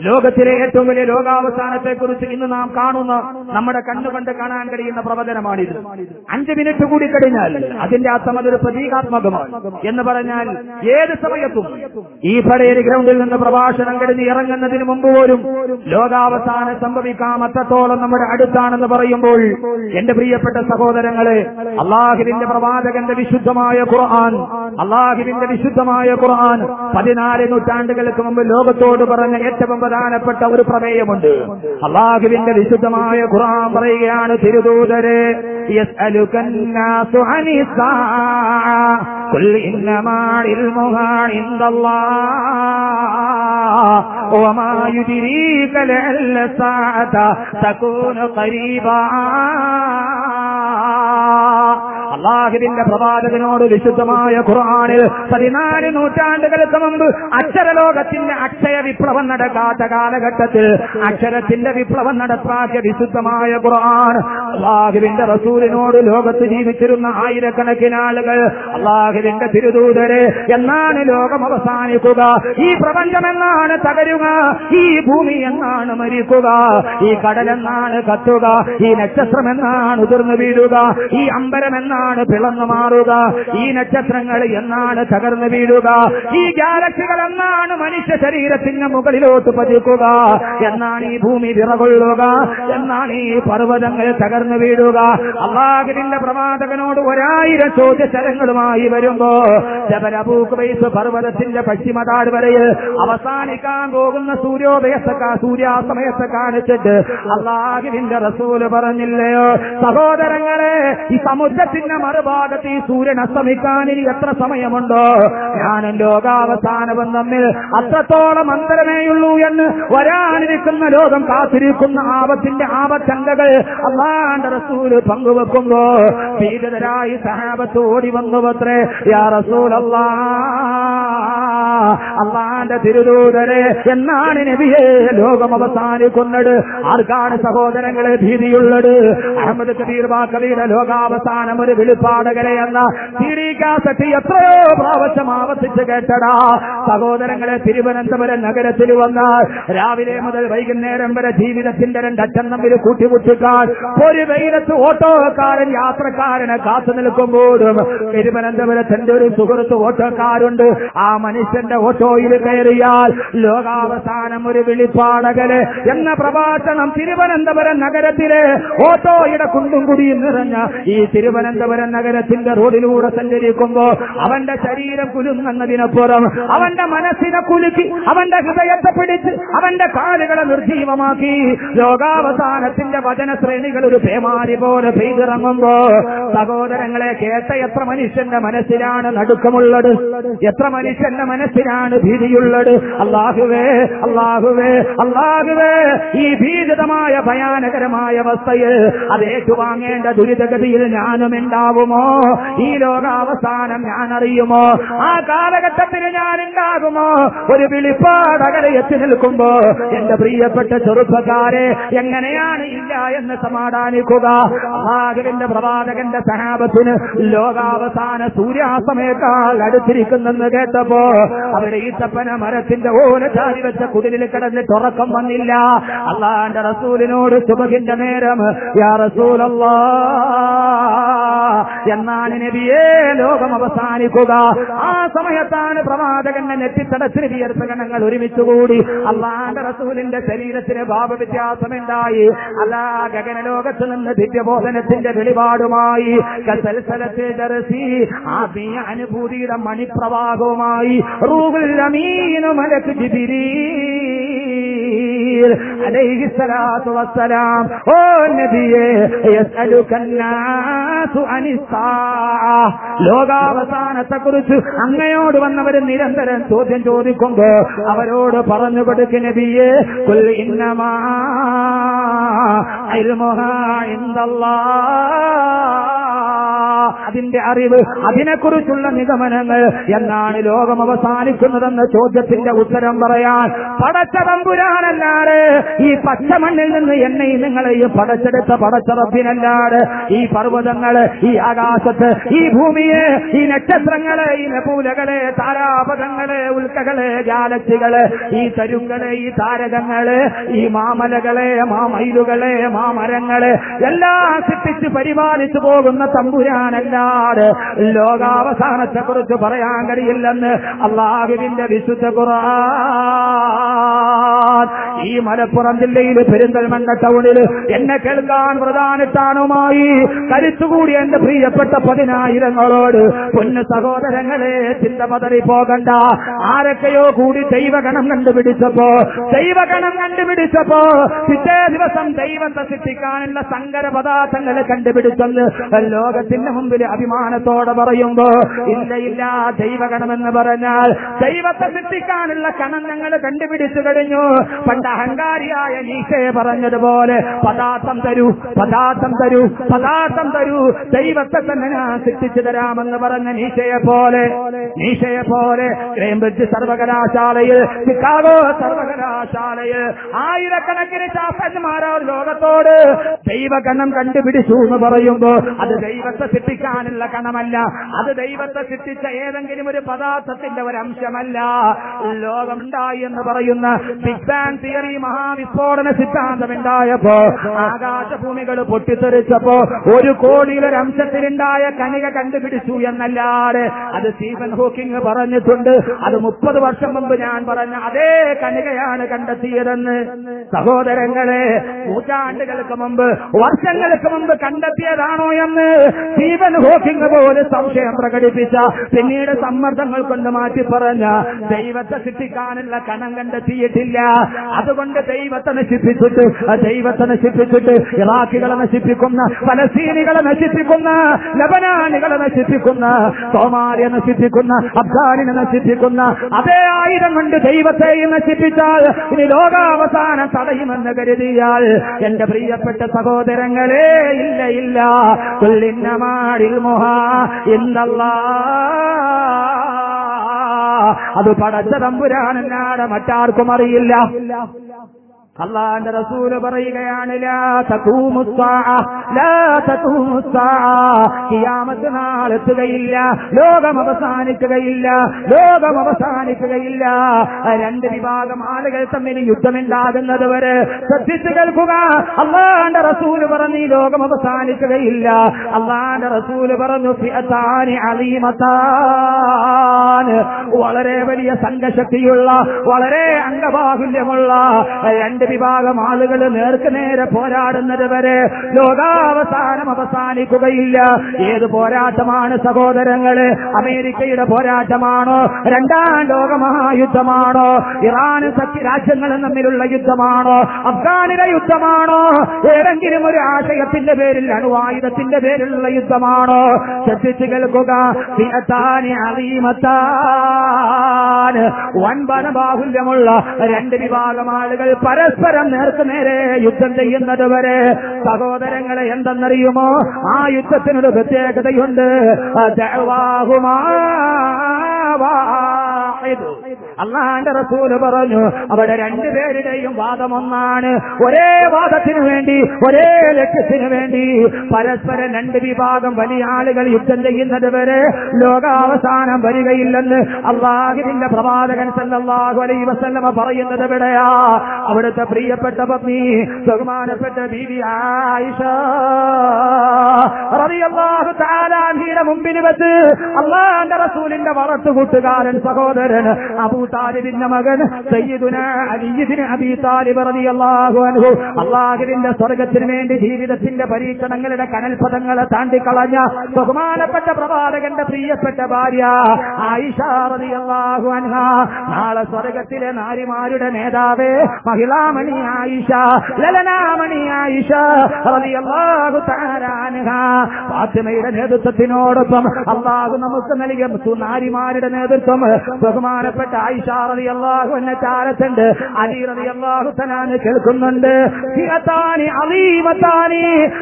ലോകത്തിലെ ഏറ്റവും വലിയ ലോകാവസാനത്തെ കുറിച്ച് ഇന്ന് നാം കാണുന്ന നമ്മുടെ കണ്ണുകൊണ്ട് കാണാൻ കഴിയുന്ന പ്രവചനമാണിത്. അഞ്ച് മിനിറ്റ് കൂടി കഴിഞ്ഞാൽ അതിന്റെ അർത്ഥം അതൊരു പ്രതീകാത്മകമാണ് എന്ന് പറഞ്ഞാൽ ഏത് സമയത്തും ഈ പടയിൽ ഗ്രൗണ്ടിൽ നിന്ന് പ്രഭാഷണം കഴിഞ്ഞ് ഇറങ്ങുന്നതിന് മുമ്പ് പോലും ലോകാവസാനം സംഭവിക്കാം അത്രത്തോളം നമ്മുടെ അടുത്താണെന്ന് പറയുമ്പോൾ എന്റെ പ്രിയപ്പെട്ട സഹോദരങ്ങളെ അള്ളാഹുവിന്റെ പ്രവാചകന്റെ വിശുദ്ധമായ ഖുർആൻ അള്ളാഹുവിന്റെ വിശുദ്ധമായ ഖുർആൻ പതിനാല് നൂറ്റാണ്ടുകൾക്ക് മുമ്പ് ലോകത്തോട് പറഞ്ഞ ഏറ്റവും പ്രധാനപ്പെട്ട ഒരു പ്രമേയമുണ്ട്. അള്ളാഹുവിന്റെ വിശുദ്ധമായ ഖുറാൻ പറയുകയാണ് തിരുദൂതരെ ഖരീബാ. പ്രവാചകനോട് വിശുദ്ധമായ ഖുർആാനിൽ പതിനാല് നൂറ്റാണ്ടുകൾക്ക് മുമ്പ് അക്ഷരലോകത്തിന്റെ അക്ഷയ വിപ്ലവം നടക്കാത്ത കാലഘട്ടത്തിൽ അക്ഷരത്തിന്റെ വിപ്ലവം നടപ്പാക്കിയ വിശുദ്ധമായ ഖുർആൻ. അള്ളാഹുവിന്റെ റസൂലിനോട് ലോകത്ത് ജീവിച്ചിരുന്ന ആയിരക്കണക്കിന് ആളുകൾ അള്ളാഹുവിന്റെ തിരുദൂതരെ എന്നാണ് ലോകം അവസാനിക്കുക. ഈ പ്രപഞ്ചം എന്നാണ് തകരുക ഈ ഭൂമി എന്നാണ് മരിക്കുക. ഈ കടലെന്നാണ് കത്തുക ഈ നക്ഷത്രം എന്നാണ് ഉതിർന്നു വീഴുക ഈ അമ്പരം എന്നാണ് പിളന്നു മാറുക ഈ നക്ഷത്രങ്ങൾ എന്നാണ് തകർന്നു വീഴുക ഈ ഗാലക്സികൾ എന്നാണ് മനുഷ്യ ശരീരത്തിന് മുകളിലോട്ട് പതിക്കുക. എന്നാണ് ഈ ഭൂമി വിറകൊള്ളുക. എന്നാണ് ഈ പർവതങ്ങൾ തകർന്നു വീഴുക. അള്ളാഹുവിന്റെ പ്രവാചകനോട് ഒരായിരം ചോദ്യശരങ്ങളുമായി വരുമ്പോ ജബലബൂക്വൈസ് പർവതത്തിന്റെ വരെ അവസാനിക്കാൻ പോകുന്ന സൂര്യോദയത്തെ സൂര്യാസമയത്തെ കാണിച്ചിട്ട് അള്ളാഹുവിന്റെ റസൂൽ പറഞ്ഞില്ലയോ? സഹോദരങ്ങളെ ഈ സമുദ്രത്തിന്റെ മറുഭാഗത്ത് ഈ സൂര്യൻ അസ്തമിക്കാൻ ഇനി എത്ര സമയമുണ്ടോ? ഞാനും ലോകാവസാനവും തമ്മിൽ അത്രത്തോളം അന്തരമേയുള്ളൂ എന്ന് വരാനിരിക്കുന്ന ലോകം കാത്തിരിക്കുന്ന ആപത്തിന്റെ ആപത്തങ്കകൾ അള്ളാന്റെ റസൂൽ പങ്കുവെക്കുമ്പോ പീഡിതരായി സഹാബത്ത് ഓടി വന്നുവത്രേ യാ റസൂൽ അള്ളാന്റെ തിരുദൂതരെ എന്നാണ് നബിയെ ലോകം അവസാനിക്കുന്നത്. ആർക്കാണ് സഹോദരങ്ങളെ ഭീതിയുള്ളത്? അഹമ്മദ് കബീർ ബാക്കബിയുടെ ലോകാവസാനം ഒരു വെളിപ്പാടകരെ എന്ന സീഡിക്കാസറ്റി എത്രയോ പ്രാവശ്യം ആവർത്തിച്ച് കേട്ടടാ. സഹോദരങ്ങളെ തിരുവനന്തപുരം നഗരത്തിൽ വന്നാൽ രാവിലെ മുതൽ വൈകുന്നേരം വരെ ജീവിതത്തിന്റെ രണ്ടറ്റം തമ്മിൽ കൂട്ടിമുട്ടിക്കാൻ ഒരു വെയിലത്ത് ഓട്ടോക്കാരൻ യാത്രക്കാരനെ കാത്തു നിൽക്കുമ്പോഴും തിരുവനന്തപുരത്തിന്റെ ഒരു സുഹൃത്ത് ഓട്ടോക്കാരുണ്ട്. ആ മനുഷ്യന്റെ ഓട്ടോയിൽ കയറിയാൽ ലോകാവസാനം ഒരു വിളിപ്പാടകൽ എന്ന പ്രഭാഷണം തിരുവനന്തപുരം നഗരത്തിലെ ഓട്ടോയുടെ കുണ്ടും കുടിയും നിറഞ്ഞ ഈ തിരുവനന്തപുരം നഗരത്തിന്റെ റോഡിലൂടെ സഞ്ചരിക്കുമ്പോ അവന്റെ ശരീരം കുലുങ്ങുന്നതിനപ്പുറം അവന്റെ മനസ്സിനെ കുലുക്കി അവന്റെ പിടിച്ച് അവന്റെ കാലുകളെ നിർജീവമാക്കി. ലോകാവസാനത്തിന്റെ വചന ശ്രേണികൾ ഒരു പേമാരി പോലെ പെയ്തിറങ്ങുമ്പോ സഹോദരങ്ങളെ കേട്ട എത്ര മനുഷ്യന്റെ മനസ്സിലാണ് നടുക്കമുള്ളത്. എത്ര മനുഷ്യന്റെ മനസ്സിലാണ് ഭീതിയുള്ളത്. അള്ളാഹുവേ അള്ളാഹുവേ അള്ളാഹുവേ ഈ ഭീതിതമായ ഭയാനകരമായ അവസ്ഥയിൽ അത് ഏറ്റുവാങ്ങേണ്ട ദുരിതഗതിയിൽ ഞാനും ഉണ്ടാവുമോ? ഈ ലോകാവസാനം ഞാൻ അറിയുമോ ആ കാലഘട്ടത്തിന് ഞാൻ ഉണ്ടാകുമോ ഒരു വിളിപ്പാടകലെ എത്തി നിൽക്കുമ്പോ എന്റെ പ്രിയപ്പെട്ട ചെറുപ്പക്കാരെ എങ്ങനെയാണ് ഇല്ല എന്ന് സമാധാനിക്കുക? ആകവിന്റെ പ്രവാചകന്റെ സഹാബത്തിന് ലോകാവസാന സൂര്യാസ്തമയേക്കാൾ അടുത്തിരിക്കുന്നെന്ന് കേട്ടപ്പോ അവരുടെ ഈത്തപ്പന മരത്തിന്റെ ഓല ചാരി വെച്ച കുടിലിൽ കിടന്നിട്ട് ഉറക്കം വന്നില്ല. അള്ളാന്റെ റസൂലിനോട് സുബഹിന്റെ നേരം യാ റസൂലല്ലാ നബിയേ ലോകം അവസാനിക്കുക. ആ സമയത്താണ് പ്രവാചകന്റെ നെറ്റിത്തടത്തിന് വിയർപ്പകണങ്ങൾ ഗണങ്ങൾ ഒരുമിച്ചുകൂടി അള്ളാന്റെ റസൂലിന്റെ ശരീരത്തിന് ഭാവവ്യത്യാസമുണ്ടായി അല്ലാ ഗഗനലോകത്ത് നിന്ന് ദിവ്യബോധനത്തിന്റെ വെളിപാടുമായി ആത്മീയ അനുഭൂതിയുടെ മണിപ്രവാഹവുമായി. റൂഹുൽ അമീനു വസ്സലാം. ഓ ലോകാവസാനത്തെ കുറിച്ച് അങ്ങയോട് വന്നവർ നിരന്തരം ചോദ്യം ചോദിക്കുമ്പോ അവരോട് പറഞ്ഞു കൊടുക്ക് നബിയെ. കുൽ ഇന്നമാ അതിന്റെ അറിവ് അതിനെക്കുറിച്ചുള്ള നിഗമനങ്ങൾ എന്നാണ് ലോകം അവസാനിക്കുന്നതെന്ന ചോദ്യത്തിന്റെ ഉത്തരം പറയാൻ പടച്ച തമ്പുരാനല്ലാട് ഈ പച്ചമണ്ണിൽ നിന്ന് എന്നെയും നിങ്ങളെയും പടച്ചെടുത്ത പടച്ചറപ്പിനല്ലാട് ഈ പർവതങ്ങൾ ഈ ആകാശത്ത് ഈ ഭൂമിയെ ഈ നക്ഷത്രങ്ങളെ ഈ നപൂലകളെ താരാപഥങ്ങളെ ഉൽക്കകളെ ഗാലക്സികൾ ഈ തരുക്കളെ ഈ താരകങ്ങൾ ഈ മാമലകളെ മാമയിലുകളെ മാമരങ്ങളെ എല്ലാം സൃഷ്ടിച്ച് പരിപാലിച്ചു പോകുന്ന തമ്പുരാനല്ലാതെ ലോകാവസാനത്തെ കുറിച്ച് പറയാൻ കഴിയില്ലെന്ന് അള്ളാഹുവിന്റെ വിശുദ്ധ ഖുർആൻ. ഈ മലപ്പുറം ജില്ലയിൽ പെരിന്തൽമണ്ണ ടൗണിൽ എന്നെ കേൾക്കാൻ പ്രധാനത്താണുമായി കരുത്തുകൂടി എന്റെ പ്രിയപ്പെട്ട പതിനായിരങ്ങളോട് പൊന്നു സഹോദരങ്ങളെ ചിന്ത പതറി പോകണ്ട. ആരൊക്കെയോ കൂടി ദൈവഗണം കണ്ടുപിടിച്ചപ്പോ ദൈവഗണം കണ്ടുപിടിച്ചപ്പോ പിറ്റേ ദിവസം ദൈവത്തെ സൃഷ്ടിക്കാനുള്ള സങ്കര പദാർത്ഥങ്ങൾ കണ്ടുപിടിച്ചെന്ന് ലോകത്തിന്റെ മുമ്പിൽ അഭിമാനത്തോടെ പറയുമ്പോ ഇല്ല ഇല്ല ദൈവഗണമെന്ന് പറഞ്ഞാൽ ദൈവത്തെ സൃഷ്ടിക്കാനുള്ള കണം ഞങ്ങൾ കണ്ടുപിടിച്ചു കഴിഞ്ഞു. പണ്ട് അഹങ്കാരിയായ നീശയെ പറഞ്ഞതുപോലെ പദാർത്ഥം തരൂ പദാർത്ഥം തരൂ പദാർത്ഥം തരൂ. ദൈവത്തെ തന്നെ ഞാൻ സിദ്ധിച്ചു തരാമെന്ന് പറഞ്ഞ നീശയെ പോലെ നീശയെ പോലെ കേംബ്രിഡ്ജ് സർവകലാശാലയിൽ ചിക്കാഗോ സർവകലാശാലയിൽ ആയിരക്കണക്കിന് ശാസ്ത്രജ്ഞന്മാരാ ലോകത്തോട്. ദൈവഗണം കണ്ടുപിടിച്ചു എന്ന് പറയുമ്പോ അത് ദൈവത്തെ സിദ്ധിക്കാനുള്ള കണമല്ല അത് ദൈവത്തെ സിദ്ധിച്ച ഏതെങ്കിലും ഒരു പദാർത്ഥത്തിന്റെ ഒരു അംശമല്ല. ലോകമുണ്ടായി എന്ന് പറയുന്ന ബിഗ് ബാങ് തിയറി മഹാവിസ്ഫോടന സിദ്ധാന്തം ഉണ്ടായപ്പോ ആകാശഭൂമികൾ പൊട്ടിത്തെറിച്ചപ്പോ ഒരു കോടിയിലൊരു അംശത്തിലുണ്ടായ കണിക കണ്ടുപിടിച്ചു എന്നല്ലാതെ അത് സ്റ്റീഫൻ ഹോക്കിംഗ് പറഞ്ഞിട്ടുണ്ട്. അത് മുപ്പത് വർഷം മുമ്പ് ഞാൻ പറഞ്ഞ അതേ കണികയാണ് കണ്ടെത്തിയതെന്ന് സഹോദരങ്ങളെ നൂറ്റാണ്ടുകൾക്ക് മുമ്പ് വർഷങ്ങൾക്ക് മുമ്പ് കണ്ടെത്തിയതാണോ എന്ന് സ്റ്റീവൻ ഹോക്കിംഗ് പോലെ സംശയം പ്രകടിപ്പിച്ച പിന്നീട് സമ്മർദ്ദങ്ങൾ കൊണ്ട് മാറ്റി പറഞ്ഞ ദൈവത്തെ സിദ്ധിക്കാനുള്ള കണം കണ്ടെത്തിയിട്ടില്ല. അതുകൊണ്ട് ദൈവത്തെ നശിപ്പിച്ചിട്ട് ദൈവത്തെ നശിപ്പിച്ചിട്ട് ഇറാഖികളെ നശിപ്പിക്കുന്ന ഫലസ്തീനികളെ നശിപ്പിക്കുന്ന ലബനാനികളെ നശിപ്പിക്കുന്ന സോമാലിയെ നശിപ്പിക്കുന്ന അഫ്ഗാനിനെ നശിപ്പിക്കുന്ന അതേ ആയുധം കൊണ്ട് ദൈവത്തെയും നശിപ്പിച്ചാൽ ഇനി ലോകാവസാനം തടയുമെന്ന് കരുതിയാൽ എന്റെ പ്രിയപ്പെട്ട സഹോദരങ്ങളെ ഇല്ല ഇല്ല. കൊല്ലിന്നമാടിൽ മുഹ ഇന്തല്ലാ. അത് പടച്ച തമ്പുരാനെന്നാണ് മറ്റാർക്കും അറിയില്ല. അള്ളാന്റെ റസൂൽ പറയുകയാണ് ലാ തഖൂമു ലാ തഖൂമു സ്സാഅ. ഖിയാമത്ത് നാളെത്തുകയില്ല ലോകം അവസാനിക്കുകയില്ല ലോകം അവസാനിക്കുകയില്ല. രണ്ട് വിഭാഗം ആളുകൾ തമ്മിൽ യുദ്ധമുണ്ടാകുന്നത് വരെ ശ്രദ്ധിച്ചു കേൾക്കുക. അള്ളാന്റെ റസൂൽ പറഞ്ഞു ഈ ലോകം അവസാനിക്കുകയില്ല. അള്ളാന്റെ റസൂൽ പറഞ്ഞു വളരെ വലിയ സംഘശക്തിയുള്ള വളരെ അംഗബാഹുല്യമുള്ള രണ്ട് വിഭാഗം ആളുകൾ നേർക്ക് നേരെ പോരാടുന്നത് വരെ ലോകാവസാനം അവസാനിക്കുകയില്ല. ഏത് പോരാട്ടമാണ് സഹോദരങ്ങൾ? അമേരിക്കയുടെ പോരാട്ടമാണോ? രണ്ടാം ലോക മഹായുദ്ധമാണോ സഖ്യ രാജ്യങ്ങളും തമ്മിലുള്ള യുദ്ധമാണോ? അഫ്ഗാനിലെ യുദ്ധമാണോ? ഏതെങ്കിലും ഒരു ആശയത്തിന്റെ പേരിൽ അണുവായുധത്തിന്റെ പേരിലുള്ള യുദ്ധമാണോ? ശ്രദ്ധിച്ചു കേൾക്കുക. അറിയുമത്താൻ വൻപന ബാഹുല്യമുള്ള രണ്ട് വിഭാഗം ആളുകൾ പരസ്പരം നേർക്ക് നേരെ യുദ്ധം ചെയ്യുന്നത് വരെ സഹോദരങ്ങളെ എന്തെന്നറിയുമോ ആ യുദ്ധത്തിനൊരു പ്രത്യേകതയുണ്ട് വാഹിദ്. അള്ളാന്റെ റസൂൽ പറഞ്ഞു അവിടെ രണ്ടുപേരുടെയും വാദം ഒന്നാണ് ഒരേ വാദത്തിനു വേണ്ടി ഒരേ ലക്ഷ്യത്തിനു വേണ്ടി പരസ്പരം രണ്ട് വിഭാഗം വലിയ ആളുകൾ യുദ്ധം ചെയ്യുന്നത് വരെ ലോകാവസാനം വരികയില്ലെന്ന് അള്ളാഹുവിന്റെ പ്രവാചകൻ വസല്ലമ പറയുന്നത് എവിടെയാ? അവിടുത്തെ പ്രിയപ്പെട്ട പത്നി ബഹുമാനപ്പെട്ട ബീവി ആയിഷ. റളിയല്ലാഹു മുമ്പിൽ വെച്ച് അള്ളാന്റെ റസൂലിന്റെ വളർത്തുകൂട്ടുകാരൻ സഹോദരൻ അബൂ താലിബിന്റെ മകൻ സയ്യിദുന അലിയിദിന് അബീ താലിബ് റളിയല്ലാഹു അൻഹു. അള്ളാഹുവിന്റെ സ്വർഗത്തിന് വേണ്ടി ജീവിതത്തിന്റെ പരീക്ഷണങ്ങളുടെ കനൽപഥങ്ങളെ താണ്ടിക്കളഞ്ഞ ബഹുമാനപ്പെട്ട പ്രവാചകന്റെ പ്രിയപ്പെട്ട ഭാര്യ ആയിഷ അൻഹ. നാളെ സ്വർഗത്തിലെ നാരിമാരുടെ നേതാവേ മഹിളാമണി ആയിഷ ലലനാമണി ആയിഷ റളിയല്ലാഹു തആല താരാനുഹ ഫാത്തിമയുടെ നേതൃത്വത്തിനോടൊപ്പം അള്ളാഹു നമുക്ക് നൽകിയ നാരിമാരുടെ നേതൃത്വം ബഹുമാനപ്പെട്ട ആയിഷ അൻഹ ചാരത്തുണ്ട്. അലി കേൾക്കുന്നുണ്ട്.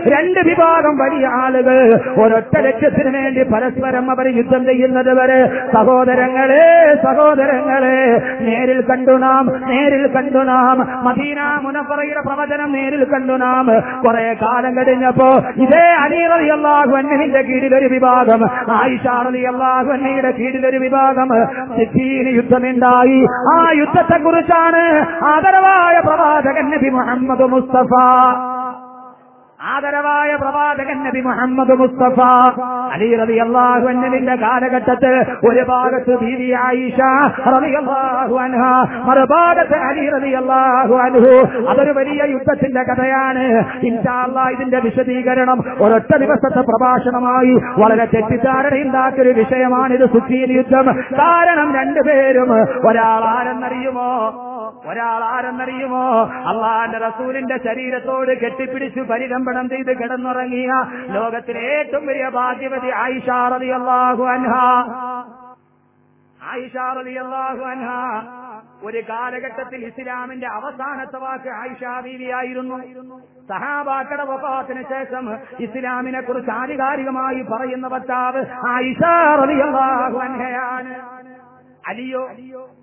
രണ്ട് വിഭാഗം വലിയ ആളുകൾ. ഒരൊറ്റ ലക്ഷ്യത്തിന് വേണ്ടി പരസ്പരം അവർ യുദ്ധം ചെയ്യുന്നത് വരെ. സഹോദരങ്ങളെ സഹോദരങ്ങളെ നേരിൽ കണ്ടു നാം നേരിൽ കണ്ടു നാം. മദീന മുനപ്പറയുടെ പ്രവചനം നേരിൽ കണ്ടു നാം. കുറെ കാലം കഴിഞ്ഞപ്പോ ഇതേ അലീറലി അള്ളാഹു അന്നഹിന്റെ കീഴിലൊരു വിഭാഗം ആയിഷാറലി അള്ളാഹു അന്നയുടെ കീഴിലൊരു വിഭാഗം. സിദ്ധീന് യുദ്ധമുണ്ടായി ആ യുദ്ധത്തെ കുറിച്ചാണ് ആദരവായ പ്രവാചകൻ നബി മുഹമ്മദ് മുസ്തഫ. ആദരവായ പ്രവാചകൻ നബി മുഹമ്മദ് മുസ്തഫ അലി റബി അള്ളാഹു അള്ളാഹുവിന്റെ കാലഘട്ടത്തിൽ ഒരു ഭാഗത്ത് ബീവി ആയിഷ റബി അള്ളാഹു അൻഹ മറുഭാഗത്ത് അലി റബി അള്ളാഹു അൻഹു. അതൊരു വലിയ യുദ്ധത്തിന്റെ കഥയാണ്. ഇൻഷാല്ല ഇതിന്റെ വിശദീകരണം ഒരൊറ്റ ദിവസത്തെ പ്രഭാഷണമായി വളരെ തെറ്റിദ്ധാരണയുണ്ടാക്കിയൊരു വിഷയമാണിത് സുഖീൻ യുദ്ധം. കാരണം രണ്ടുപേരും ഒരാൾ ആരെന്നറിയുമോ ഒരാൾ ആരെന്നറിയുമോ അള്ളാന്റെ റസൂലിന്റെ ശരീരത്തോട് കെട്ടിപ്പിടിച്ചു പരിരംഭണം ചെയ്ത് കിടന്നുറങ്ങിയ ലോകത്തിലെ ഏറ്റവും വലിയ ഭാഗ്യവതി ആയിഷാറതി അള്ളാഹു അൻഹ. ആയിഷാറതി അള്ളാഹു അൻഹ ഒരു കാലഘട്ടത്തിൽ ഇസ്ലാമിന്റെ അവസാനത്തെ വാക്ക് ആയിഷാ ബീവിയായിരുന്നു. സഹാബാക്കട വഫാത്തിന് ശേഷം ഇസ്ലാമിനെ കുറിച്ച് ആധികാരികമായി പറയുന്ന ഭർത്താവ് ആയിഷാ റളിയല്ലാഹു അൻഹയാണ്. അലിയോ? അന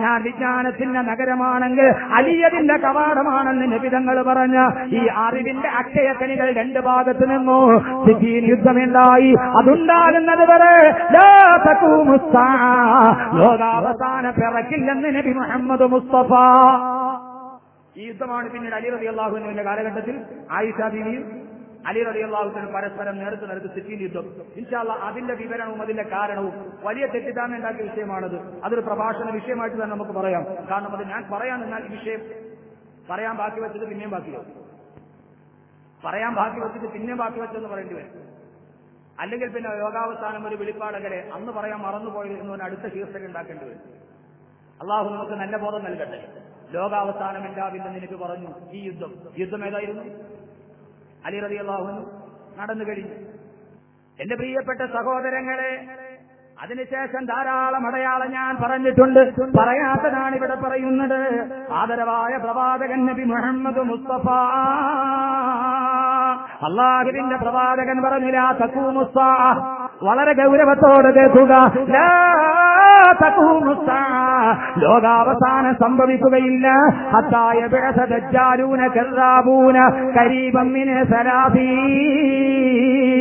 ഞാൻ വിജ്ഞാനത്തിന്റെ നഗരമാണെങ്കിൽ അലിയതിന്റെ കവാടമാണെന്ന് നിബിതങ്ങൾ പറഞ്ഞ ഈ അറിവിന്റെ അക്ഷയക്കണികൾ രണ്ട് ഭാഗത്ത് നിന്നു. യുദ്ധമുണ്ടായി. അതുണ്ടാകുന്നത് വരെ. ലോകാവസാന പിറക്കില്ലെന്ന് നബി മുഹമ്മദ് മുസ്തഫ. ഈ യുദ്ധമാണ് പിന്നീട് അലി റബി അള്ളാഹുവിന്റെ കാലഘട്ടത്തിൽ ആയിഷ ബീവിയും അലി റബി അള്ളാഹുവിന് പരസ്പരം നേരത്തെ നേരത്തെ സിറ്റിയിൽ യുദ്ധം. ഇൻഷാല്ല അതിന്റെ വിവരണവും അതിന്റെ കാരണവും വലിയ തെറ്റിദ്ധാരണ ഉണ്ടാക്കിയ വിഷയമാണത്. അതൊരു പ്രഭാഷണ വിഷയമായിട്ട് തന്നെ നമുക്ക് പറയാം. കാരണം അത് ഞാൻ പറയാൻ നിന്നാൽ ഈ വിഷയം പറയാൻ ബാക്കി വെച്ചത് പിന്നെയും ബാക്കി പറയാൻ ബാക്കി വെച്ചിട്ട് പിന്നെയും ബാക്കി വെച്ചെന്ന് പറയേണ്ടി വരും. അല്ലെങ്കിൽ പിന്നെ യോഗാവസ്ഥാനം ഒരു വെളിപ്പാടകരെ അന്ന് പറയാൻ മറന്നുപോയത് എന്ന് അടുത്ത ശീർഷകം ഉണ്ടാക്കേണ്ടി വരും. അള്ളാഹു നമുക്ക് നല്ല ബോധം നൽകട്ടെ. ലോകാവസാനം ഉണ്ടാവില്ലെന്ന് എനിക്ക് പറഞ്ഞു. ഈ യുദ്ധം. യുദ്ധം ഏതായിരുന്നു? അലി നടന്നു കഴിഞ്ഞു. എന്റെ പ്രിയപ്പെട്ട സഹോദരങ്ങളെ അതിനുശേഷം ധാരാളം അടയാളം ഞാൻ പറഞ്ഞിട്ടുണ്ട്. പറയാത്തതാണ് ഇവിടെ പറയുന്നത്. ആദരവായ പ്രവാചകൻ നബി മുഹമ്മദ് മുസ്തഫ. അള്ളാഹുവിന്റെ പ്രവാചകൻ പറഞ്ഞില്ല തക്കൂമുസ്താ വളരെ ഗൗരവത്തോടെ കേൾക്കുക. ലാ തഖൂമുസ്സാ. ലോകാവസാനം സംഭവിക്കുകയില്ല. ഹത്തായ ദജ്ജാലൂന കരീബമ്മിന് കരീബം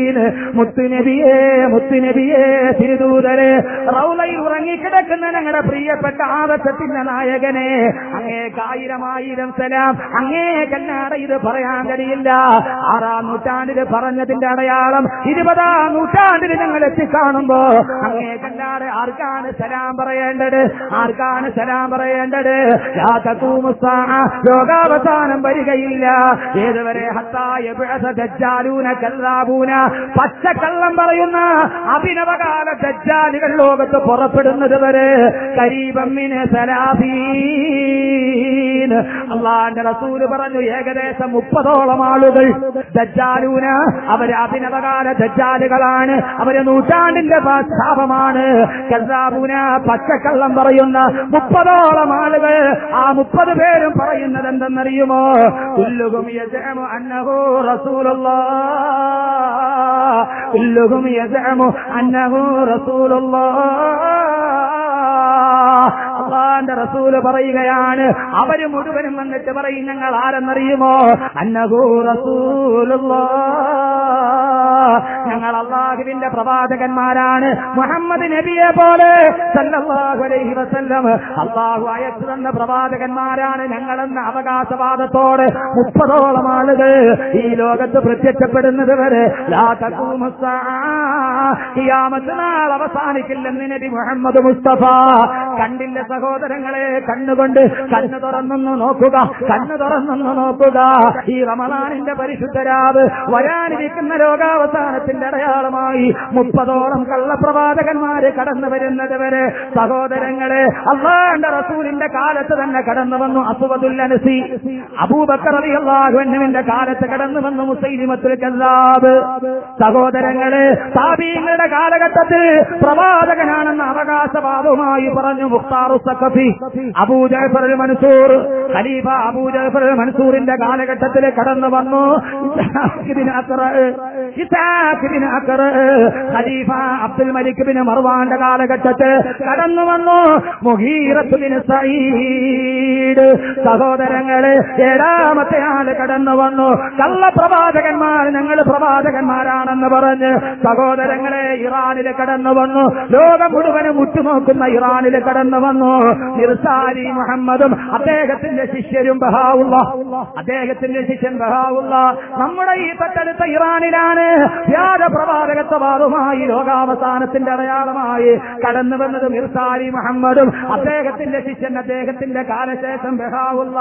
സലാസീൻ മുത്തുനബിയേ മുത്തുനബിയേ തിരുദൂതരെ. റൗലയിൽ ഉറങ്ങിക്കിടക്കുന്ന ഞങ്ങളുടെ പ്രിയപ്പെട്ട ആദത്തത്തിന്റെ നായകനെ അങ്ങേക്ക് ആയിരം ആയിരം സലാം അങ്ങേക്കല്ലാതെ ഇത് പറയാൻ കഴിയില്ല. ആറാം നൂറ്റാണ്ടിൽ പറഞ്ഞതിന്റെ അടയാളം ഇരുപതാം നൂറ്റാണ്ടിൽ ഞങ്ങൾ എത്തിക്കാണുമ്പോ അങ്ങേക്കല്ലാതെ ആർക്കാണ് സലാം പറയേണ്ടത്? ആർക്കാണ് സലാം പറയേണ്ടത്. ലോകാവസാനം വരികയില്ല. ഏതുവരെ ഹത്തായ കല്ലാബൂന പച്ചക്കള്ളം പറയുന്ന അഭിനവകാല ദജ്ജാലികൾ ലോകത്ത് പുറപ്പെടുന്നത് വരെ കരീബമ്മിന് സലാഫീൻ. അള്ളാന്റെ റസൂൽ പറഞ്ഞു ഏകദേശം മുപ്പതോളം ആളുകൾ ദജ്ജാലൂന അവർ അഭിനവകാല ദജ്ജാലുകളാണ് അവർ നൂറ്റാണ്ടിന്റെ ശാപമാണ് കസാബൂന പച്ചക്കള്ളം പറയുന്ന മുപ്പതോളം ആളുകൾ ആ മുപ്പത് പേരും പറയുന്നത് എന്തെന്നറിയുമോ? കുല്ലുകും അന്നഹു റസൂലുള്ളാ. കുല്ലുകും യജമു അന്നഹു റസൂലുള്ളാ. അള്ളാന്റെ റസൂൽ പറയുകയാണ് അവർ മുഴുവനും വന്നിട്ട് പറയും ഞങ്ങൾ ആരെന്നറിയുമോ? അന്നഹു റസൂലുള്ള. ഞങ്ങൾ അള്ളാഹുവിന്റെ പ്രവാചകന്മാരാണ്. മുഹമ്മദ് നബിയെ പോലെ അലൈഹി വസല്ലം അള്ളാഹു അയച്ചു തന്ന പ്രവാചകന്മാരാണ് ഞങ്ങളെന്ന അവകാശവാദത്തോട് മുപ്പതോളം ആളുകൾ ഈ ലോകത്ത് പ്രത്യക്ഷപ്പെടുന്നത് വരെ നാൾ അവസാനിക്കില്ലെന്ന് നബി മുഹമ്മദ് മുസ്തഫ കണ്ടില്ല സഹോദരങ്ങളെ കണ്ണുകൊണ്ട് കണ്ണു തുറന്നൊന്ന് നോക്കുക കണ്ണു തുറന്നൊന്ന് നോക്കുക. ഈ റമലാനിന്റെ പരിശുദ്ധരാവ് വരാനിരിക്കുന്ന ലോകാവസാനത്തിന്റെ അടയാളമായി മുപ്പതോളം കള്ളപ്രവാചകന്മാര് കടന്നു വരുന്നത് വരെ സഹോദരങ്ങളെ അള്ളാന്റെ റസൂലിന്റെ കാലത്ത് തന്നെ കടന്നു വന്നു അസുവദുൽ അനസി. അബൂബക്കർ അലി അള്ളാഹുവിന്റെ കാലത്ത് കടന്നു വന്നു മുസൈലിമത്തുൽ കല്ലാബ് സഹോദരങ്ങളെ താബീങ്ങളുടെ കാലഘട്ടത്തിൽ പ്രവാചകനാണെന്ന അവകാശവാദവുമായി പറഞ്ഞു മുഖ്താറു സഖഫി. അബൂ ജഅഫർ അൽ മൻസൂർ ഖലീഫ അബൂ ജഅഫർ അൽ മൻസൂറിന്റെ കാലഘട്ടത്തിൽ കടന്നു വന്നു. ഖലീഫ അബ്ദുൽ മലിക് ബിൻ മർവാന്റെ കാലഘട്ടത്തിൽ കടന്നു വന്നു. മുഹീറത്തുബിന് സഈദ് സഹോദരങ്ങളെ ഏഴാമത്തെ ആൾ കടന്നു വന്നു. കള്ളപ്രവാചകന്മാർ ഞങ്ങൾ പ്രവാചകന്മാരാണെന്ന് പറഞ്ഞ് സഹോദരങ്ങളെ ഇറാനിൽ കടന്നു വന്നു. ലോകം മുഴുവനും ഉറ്റുനോക്കുന്ന ഇറാനിൽ കടന്നു വന്നു. നിർസാരി മുഹമ്മദും അദ്ദേഹത്തിന്റെ ശിഷ്യരും ബഹാവുള്ള അദ്ദേഹത്തിന്റെ ശിഷ്യൻ ബഹാവുള്ള. നമ്മുടെ ഈ തൊട്ടടുത്ത ഇറാനിലാണ് വ്യാജ പ്രവാചകത്വവാദവുമായി ലോകാവസാനത്തിന്റെ അടയാളമായി കടന്നു വന്നത് മിർസാലി മുഹമ്മദും. അദ്ദേഹത്തിന്റെ ശിഷ്യൻ അദ്ദേഹത്തിന്റെ കാലശേഷം ബഹാവുള്ള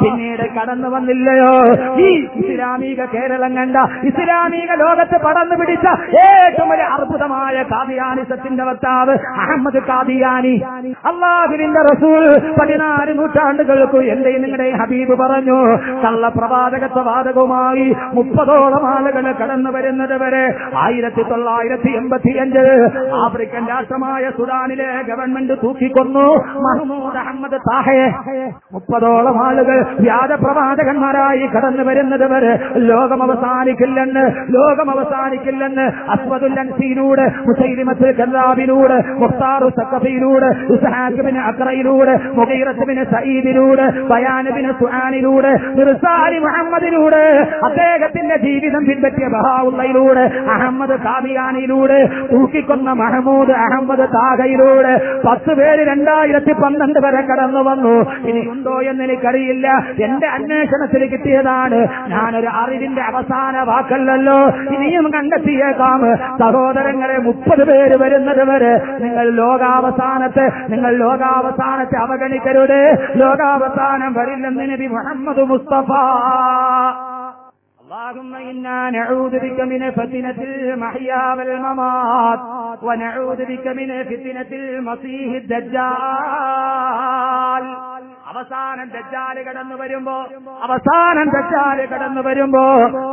പിന്നീട് കടന്നു വന്നില്ലയോ? ഈ ഇസ്ലാമിക കേരളം കണ്ട ഇസ്ലാമിക ലോകത്ത് പടന്നു പിടിച്ച ഏറ്റവും വലിയ അത്ഭുതമായ കാദിയാനിസത്തിന്റെ വക്താവ് അഹമ്മദ് കാദിയാനി അള്ളാഹുവിന്റെ റസൂൽ പതിനാല് നൂറ്റാണ്ടുകൾക്ക് എന്റെ നിങ്ങളുടെ ഹബീബ് പറഞ്ഞു കള്ളപ്രവാചകത്വവാദകവുമായി മുപ്പതോളം ആളുകൾ കടന്നു വരുന്നത് വരെ. ആയിരത്തി തൊള്ളായിരത്തി എൺപത്തിയഞ്ച് ആഫ്രിക്കൻ രാഷ്ട്രമായ സുഡാനിലെ ഗവൺമെന്റ് തൂക്കിക്കൊന്നു. മഹ്മൂദ് അഹമ്മദ് താഹയെ മുപ്പതോളം ആളുകൾ വ്യാജ പ്രവാചകന്മാരായി കടന്നു വരുന്നത് വരെ ലോകം അവസാനിക്കില്ലെന്ന് ലോകം അവസാനിക്കില്ലെന്ന് അസ്വദുല്ലൻസിയിലൂടെ മുസൈലിമത്ത് കല്ലാബിലൂടെ മുഖ്താറു സക്കഫിയിലൂടെ ഉസ്ഹാഖിബിന് അക്രയിലൂടെ മുഗീറത്തുബിന് സയ്യിദിലൂടെ ബയാനബിന് സുഹാനിലൂടെ മുഹമ്മദിലൂടെ അദ്ദേഹത്തിന്റെ ജീവിതം പിൻപറ്റിയ ബഹാവുള്ളയിലൂടെ അഹമ്മദ് കാദിയാനിയിലൂടെ തൂക്കിക്കൊന്ന മഹമൂദ് അഹമ്മദ് താഹയിലൂടെ പത്ത് പേര് രണ്ടായിരത്തി പന്ത്രണ്ട് വരെ കടന്നു വന്നു. ഇനി ഉണ്ടോ എന്ന് എനിക്കറിയില്ല. എന്റെ അന്വേഷണത്തിൽ കിട്ടിയതാണ്. ഞാനൊരു അറിവിന്റെ അവസാന വാക്കല്ലല്ലോ. ഇനിയും കണ്ടെത്തിയേക്കാം. സഹോദരങ്ങളെ മുപ്പത് പേര് വരുന്നത് വരെ നിങ്ങൾ ലോകാവസാനത്തെ നിങ്ങൾ ലോകാവസാനത്തെ അവഗണിക്കരുത്. ലോകാവസാനം വരില്ലെന്ന് നബി മുഹമ്മദ് മുസ്തഫ. اللهم إنا نعوذ بك من فتنة المحيا والممات ونعوذ بك من فتنة المسيح الدجال അവസാനം ദജ്ജാല് കടന്നു വരുമ്പോ അവസാനം ദജ്ജാല് കടന്നു വരുമ്പോ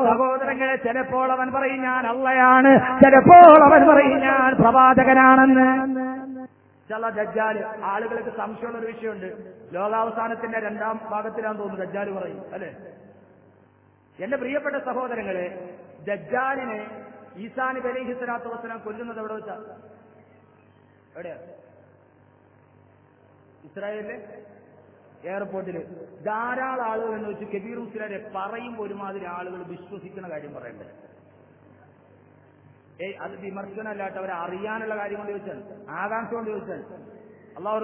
സഹോദരങ്ങളെ ചിലപ്പോൾ അവൻ പറയും ഞാൻ അള്ളയാണ് ചിലപ്പോൾ അവൻ പറയും ഞാൻ പ്രവാചകനാണെന്ന് ചില ദജ്ജാല് ആളുകൾക്ക് സംശയമുള്ള ഒരു വിഷയമുണ്ട് ലോകാവസാനത്തിന്റെ രണ്ടാം ഭാഗത്തിലാന്ന് തോന്നുന്നു ദജ്ജാല് പറയും അല്ലെ എന്റെ പ്രിയപ്പെട്ട സഹോദരങ്ങളെ ദജ്ജാലിനെ ഈസാ നബി അലൈഹി സ്വലാത്തു വസ്സലാം കൊല്ലുന്നത് എവിടെ വെച്ചാ? എവിടെയാ? ഇസ്രായേലിലെ എയർപോർട്ടിൽ ധാരാളം ആളുകൾ എന്ന് വെച്ച് കബീർ ഉസ്ലാരെ പറയുമ്പോൾ ഒരുമാതിരി ആളുകൾ വിശ്വസിക്കുന്ന കാര്യം പറയണ്ടേ? ഏയ് അത് വിമർശനമല്ലാട്ട് അവരെ അറിയാനുള്ള കാര്യം കൊണ്ട് ചോദിച്ചാൽ ആകാംക്ഷ കൊണ്ട് ചോദിച്ചാൽ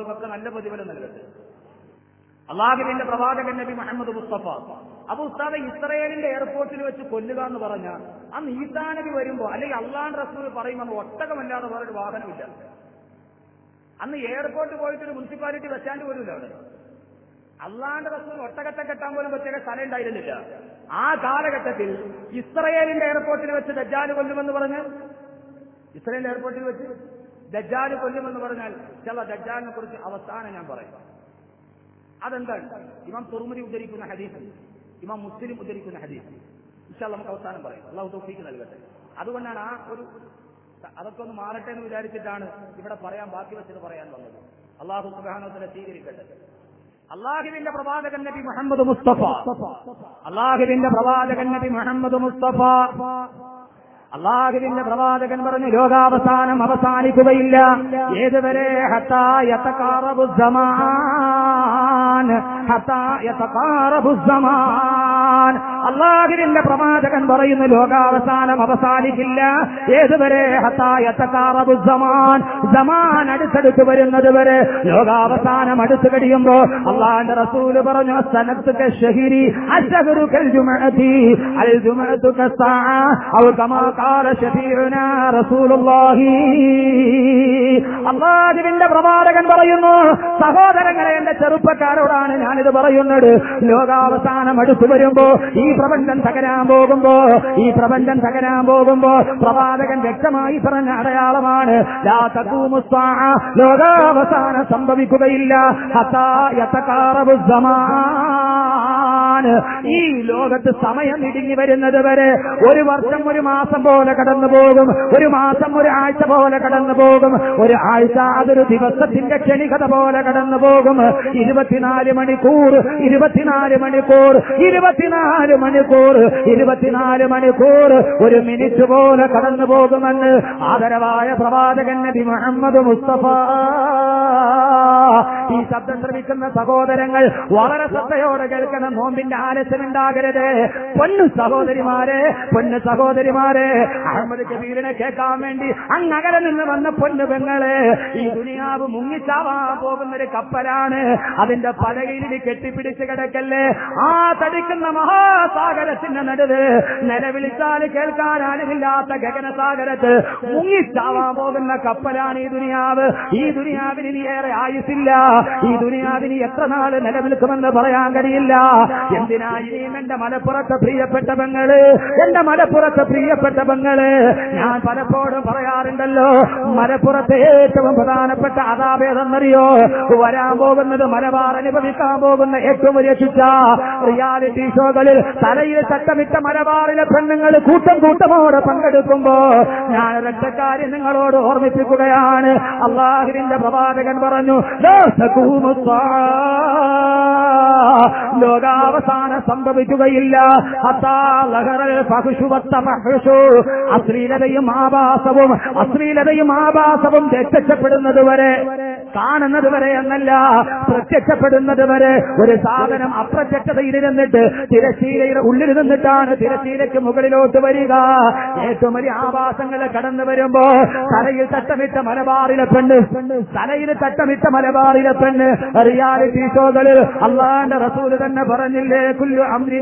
പക്ക നല്ല പ്രതിഫലം നൽകട്ടെ. അള്ളാഹുബിന്റെ പ്രവാചകൻ നബി മുഹമ്മദ് മുസ്തഫ അപ്പൊ ഉസ്താദ് ഇസ്രയേലിന്റെ എയർപോർട്ടിൽ വെച്ച് കൊല്ലുക എന്ന് പറഞ്ഞാൽ അന്ന് ഈസാ നബി വരുമ്പോ അല്ലെങ്കിൽ അള്ളാൻ റസൂൽ പറയുമ്പോൾ ഒട്ടകമല്ലാതെ വേറൊരു വാഹനമില്ല അന്ന് എയർപോർട്ട് പോയിട്ട് മുനിസിപ്പാലിറ്റി വെച്ചാണ്ട് പോലുമില്ല അവിടെ. അള്ളാന്റെ റസൂൽ ഒട്ടകത്തെ കെട്ടാൻ പോലും പ്രത്യേക സ്ഥലം ഉണ്ടായിരുന്നില്ല. ആ കാലഘട്ടത്തിൽ ഇസ്രയേലിന്റെ എയർപോർട്ടിൽ വെച്ച് ദജ്ജാൽ കൊല്ലുമെന്ന് പറഞ്ഞ് ഇസ്രയേൽ എയർപോർട്ടിൽ വെച്ച് ദജ്ജാൽ കൊല്ലുമെന്ന് പറഞ്ഞാൽ ചില ദജ്ജാലിനെ കുറിച്ച് അവസാനം ഞാൻ പറയാം. അതെന്താണ്? ഇവൻ തുറമുരി ഉദ്ധരിക്കുന്ന ഹദീസ്. ഇമാം മുസ്ലിം ഉദ്ധരിക്കുന്ന ഹദീസ്. ഇൻഷാ നമുക്ക് അവസാനം പറയും. അള്ളാഹു തോഫീക്ക് നൽകട്ടെ. അതുകൊണ്ടാണ് ആ ഒരു അതൊക്കെ ഒന്ന് മാറട്ടെ എന്ന് വിചാരിച്ചിട്ടാണ് ഇവിടെ പറയാൻ ബാക്കി വെച്ചത് പറയാൻ വന്നത്. അള്ളാഹു സുബാനോത്തിനെ സ്വീകരിക്കട്ടെ. അള്ളാഹുവിന്റെ പ്രവാചകൻ നബി മുഹമ്മദ് മുസ്തഫ. അള്ളാഹുവിന്റെ പ്രവാചകൻ നബി മുഹമ്മദ് മുസ്തഫ. അള്ളാഹുവിന്റെ പ്രവാചകൻ പറഞ്ഞു ലോകാവസാനം അവസാനിക്കുകയില്ല. ഏതുവരെ? അള്ളാഹിരിന്റെ പ്രവാചകൻ പറയുന്നു ലോകാവസാനം അവസാനിക്കില്ല. ഏതുവരെ? സമാൻ അടുത്തടുത്ത് വരുന്നത് വരെ ലോകാവസാനം അടുത്തു കഴിയുമ്പോ അള്ളാന്റെ റസൂൽ പറഞ്ഞു സനത്തുക അള്ളാഹുവിന്റെ പ്രവാചകൻ പറയുന്നു സഹോദരങ്ങളെ എന്റെ ചെറുപ്പക്കാരോടാണ് ഞാനിത് പറയുന്നത്. ലോകാവസാനം അടുത്തു വരുമ്പോ ഈ പ്രപഞ്ചം തകരാൻ പോകുമ്പോ ഈ പ്രപഞ്ചം തകരാൻ പോകുമ്പോ പ്രവാചകൻ വ്യക്തമായി പറഞ്ഞ അടയാളമാണ്. ലോകാവസാനം സംഭവിക്കുകയില്ല. ഈ ലോകത്ത് സമയം ഇടുങ്ങി വരുന്നത് വരെ ഒരു വർഷം ഒരു മാസം പോലെ കടന്നു പോകും ഒരു മാസം ഒരു ആഴ്ച പോലെ കടന്നു പോകും ഒരു ആഴ്ച അതൊരു ദിവസത്തിന്റെ ക്ഷണികത പോലെ കടന്നു പോകും. ഇരുപത്തിനാല് മണിക്കൂർ ഇരുപത്തിനാല് മണിക്കൂർ ഇരുപത്തിനാല് മണിക്കൂർ ഇരുപത്തിനാല് മണിക്കൂർ ഒരു മിനിറ്റ് പോലെ കടന്നു പോകുമെന്ന് ആദരവായ പ്രവാചകൻ നബി മുഹമ്മദ് മുസ്തഫ. ഈ ശബ്ദം ശ്രമിക്കുന്ന സഹോദരങ്ങൾ വളരെ ശ്രദ്ധയോടെ കേൾക്കണം. നോമ്പിന്റെ ആലസ്യമുണ്ടാകരുത്. പൊന്നു സഹോദരിമാരെ പൊന്നു സഹോദരിമാരെ അഹമ്മദ് കബീറിനെ കേൾക്കാൻ വേണ്ടി അങ്ങകലെ നിന്ന് വന്ന പൊന്നു പെങ്ങളെ ഈ ദുനിയാവ് മുങ്ങിച്ചാവാൻ പോകുന്ന ഒരു കപ്പലാണ്. അതിന്റെ പലകയിൽ കെട്ടിപ്പിടിച്ച് കിടക്കല്ലേ? ആ തടിക്കുന്ന മഹാസാഗരത്തിന്റെ നടുവ് നിലവിളിച്ചാൽ കേൾക്കാൻ ആരുമില്ലാത്ത ഗഗനസാഗരത്ത് മുങ്ങിച്ചാവാൻ പോകുന്ന കപ്പലാണ് ഈ ദുനിയാവ്. ഈ ദുനിയാവിന് ഇനി ഏറെ ആയുസില്ല ഈ ദുനിയാവിന് എത്ര നാൾ നിലനിൽക്കുമെന്ന് പറയാൻ കഴിയില്ല. എന്തിനാ ഇനിയും എന്റെ മലപ്പുറത്തെ പ്രിയപ്പെട്ട പെങ്ങൾ? എന്റെ മലപ്പുറത്തെ പ്രിയപ്പെട്ട പെങ്ങൾ? ഞാൻ പലപ്പോഴും പറയാറുണ്ടല്ലോ മലപ്പുറത്തെ ഏറ്റവും പ്രധാനപ്പെട്ട അതാപേതെന്നറിയോ വരാൻ പോകുന്നത് മലബാർ അനുഭവിക്കാൻ പോകുന്ന ഏറ്റവും വലിയ ശിക്ഷ. റിയാലിറ്റി ഷോകളിൽ തലയിൽ ചട്ടമിട്ട മലബാറിലെ പെണ്ണുങ്ങൾ കൂട്ടം കൂട്ടമോടെ പങ്കെടുക്കുമ്പോ ഞാൻ ഒരൊറ്റക്കാര്യം നിങ്ങളോട് ഓർമ്മിപ്പിക്കുകയാണ്. അള്ളാഹുവിന്റെ പ്രവാചകൻ പറഞ്ഞു. ലോകാവസാനം സംഭവിക്കുകയില്ല. അശ്ലീലതയും ആഭാസവും അശ്ലീലതയും ആഭാസവും രക്ഷപ്പെടുന്നതുവരെ വരെ കാണുന്നത് വരെ എന്നല്ല പ്രത്യക്ഷപ്പെടുന്നത് വരെ ഒരു സാധനം അപ്രത്യക്ഷതയിൽ ഇരുന്നിട്ട് തിരശീലയുടെ ഉള്ളിൽ നിന്നിട്ടാണ് തിരശീലയ്ക്ക് മുകളിലോട്ട് വരിക. ഏറ്റവും വലിയ ആവാസങ്ങൾ കടന്നു വരുമ്പോ തലയിൽ തട്ടമിട്ട മലബാറിലെ പെണ്ണ് തലയിൽ തട്ടമിട്ട മലബാറിലെ പെണ്ണ് റിയാലിറ്റി ഷോകളിൽ അള്ളാന്റെ റസൂൽ തന്നെ പറഞ്ഞില്ലേ കുല്ലു അമ്രി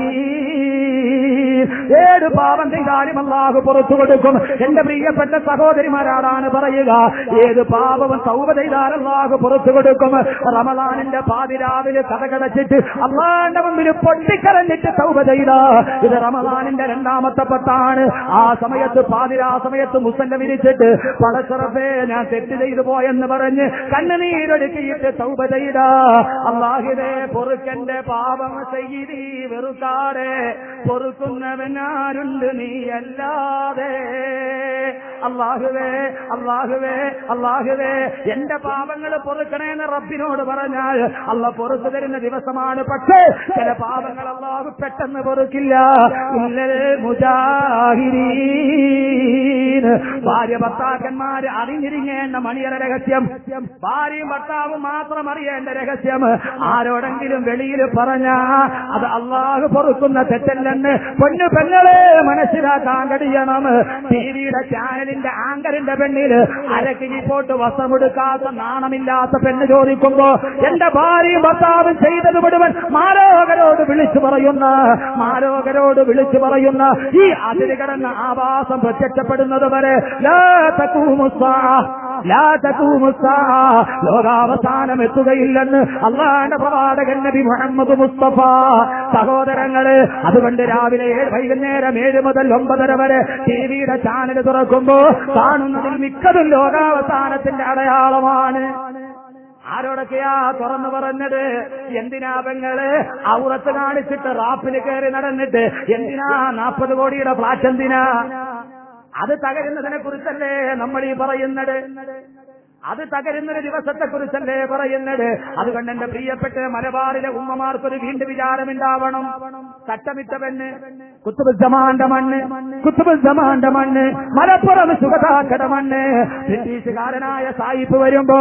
മുജാഹിരീൻ ഏത് പാപം ചെയ്താലും അള്ളാഹു പുറത്തു കൊടുക്കും. എന്റെ പ്രിയപ്പെട്ട സഹോദരിമാരാടാണ് പറയുക? ഏത് പാപവും തൗബ ചെയ്താൽ അള്ളാഹു പുറത്തു കൊടുക്കും. റമദാനിന്റെ പാതിരാവിൽ കഥകടച്ചിട്ട് അള്ളാന്റെ മുമ്പിൽ പൊട്ടിക്കരഞ്ഞിട്ട് തൗബ ചെയ്ത. ഇത് റമദാനിന്റെ രണ്ടാമത്തെ പത്താണ് ആ സമയത്ത് പാതിരാ സമയത്ത് മുസല്ല വിരിച്ചിട്ട് പടച്ചറപ്പേ ഞാൻ തെറ്റ് ചെയ്തു പോയെന്ന് പറഞ്ഞ് കണ്ണുനീരൊടുക്കിയിട്ട് സൗബ ചെയ്ത. അള്ളാഹിനെ പൊറുക്കന്റെ പാപം ചെയ്തി വെറുക്കാതെ പൊറുക്കുന്നവനാരുണ്ട് നീ അല്ലാതെ അള്ളാഹുവേ അള്ളാഹുവേ അള്ളാഹുവേ എന്റെ പാപങ്ങൾ പൊറുക്കണേന്ന് റബ്ബിനോട് പറഞ്ഞാൽ അല്ല പൊറുത്തു തരുന്ന ദിവസമാണ്. പക്ഷേ ചില പാപങ്ങൾ അള്ളാഹു പെട്ടെന്ന് പൊറുക്കില്ല. ഭാര്യ ഭർത്താക്കന്മാര് അറിഞ്ഞിരിങ്ങേണ്ട മണിയറ രഹസ്യം ഭാര്യയും ഭർത്താവും മാത്രം അറിയേണ്ട രഹസ്യം. ആരോടെങ്കിലും വെളിയിൽ പറഞ്ഞ അത് അള്ളാഹു പൊറുക്കുന്ന തെറ്റല്ലെന്ന് പൊന്നു പെങ്ങളെ മനസ്സിലാക്കാൻ കഴിയണം. ടിവിയുടെ ചാനലിന്റെ ആങ്കറിന്റെ പെണ്ണിൽ അരക്കിനി പോട്ട് വസ്ത്രമെടുക്കാത്ത നാണമില്ലാത്ത പെണ്ണ് ചോദിക്കുമ്പോ എന്റെ ഭാര്യയും ഭർത്താവും ചെയ്തത് മുഴുവൻ മാലോകരോട് വിളിച്ചു പറയുന്ന മാലോകരോട് വിളിച്ചു പറയുന്ന ഈ അതിരുകടന്ന ആവാസം പ്രത്യക്ഷപ്പെടുന്നത് വരെ ലോകാവസാനം എത്തുകയില്ലെന്ന് അള്ളാന്റെ പ്രവാചകൻ നബി മുഹമ്മദ് മുസ്തഫ. സഹോദരങ്ങൾ അതുകൊണ്ട് രാവിലെ വൈകുന്നേരം ഏഴ് മുതൽ ഒമ്പതര വരെ ടിവിയുടെ ചാനൽ തുറക്കുമ്പോ കാണുന്നതിൽ മിക്കതും ലോകാവസാനത്തിന്റെ അടയാളമാണ്. ആരോടൊക്കെയാ തുറന്നു പറഞ്ഞത്? എന്തിനാ പെങ്ങൾ ഔറത്ത് കാണിച്ചിട്ട് റാപ്പിൽ കയറി നടന്നിട്ട്? എന്തിനാ നാൽപ്പത് കോടിയുടെ ഫ്ലാറ്റ് എന്തിനാ? അത് തകരുന്നതിനെ കുറിച്ചല്ലേ നമ്മൾ ഈ പറയുന്നത്? അത് തകരുന്നൊരു ദിവസത്തെ കുറിച്ചല്ലേ പറയുന്നത് അതുകൊണ്ട് എന്റെ പ്രിയപ്പെട്ട മലബാറിലെ ഉമ്മമാർക്കൊരു വീണ്ടും വിചാരമുണ്ടാവണം. കട്ടമിട്ടവെന്ന് കുത്തുബുദ്ധമാന്റെ മണ്ണ് കുത്തുബുദ്ധമാന്റെ മണ്ണ് മലപ്പുറം സുഖതാക്കട മണ്ണ്. ബ്രിട്ടീഷുകാരനായ സായിപ്പ് വരുമ്പോ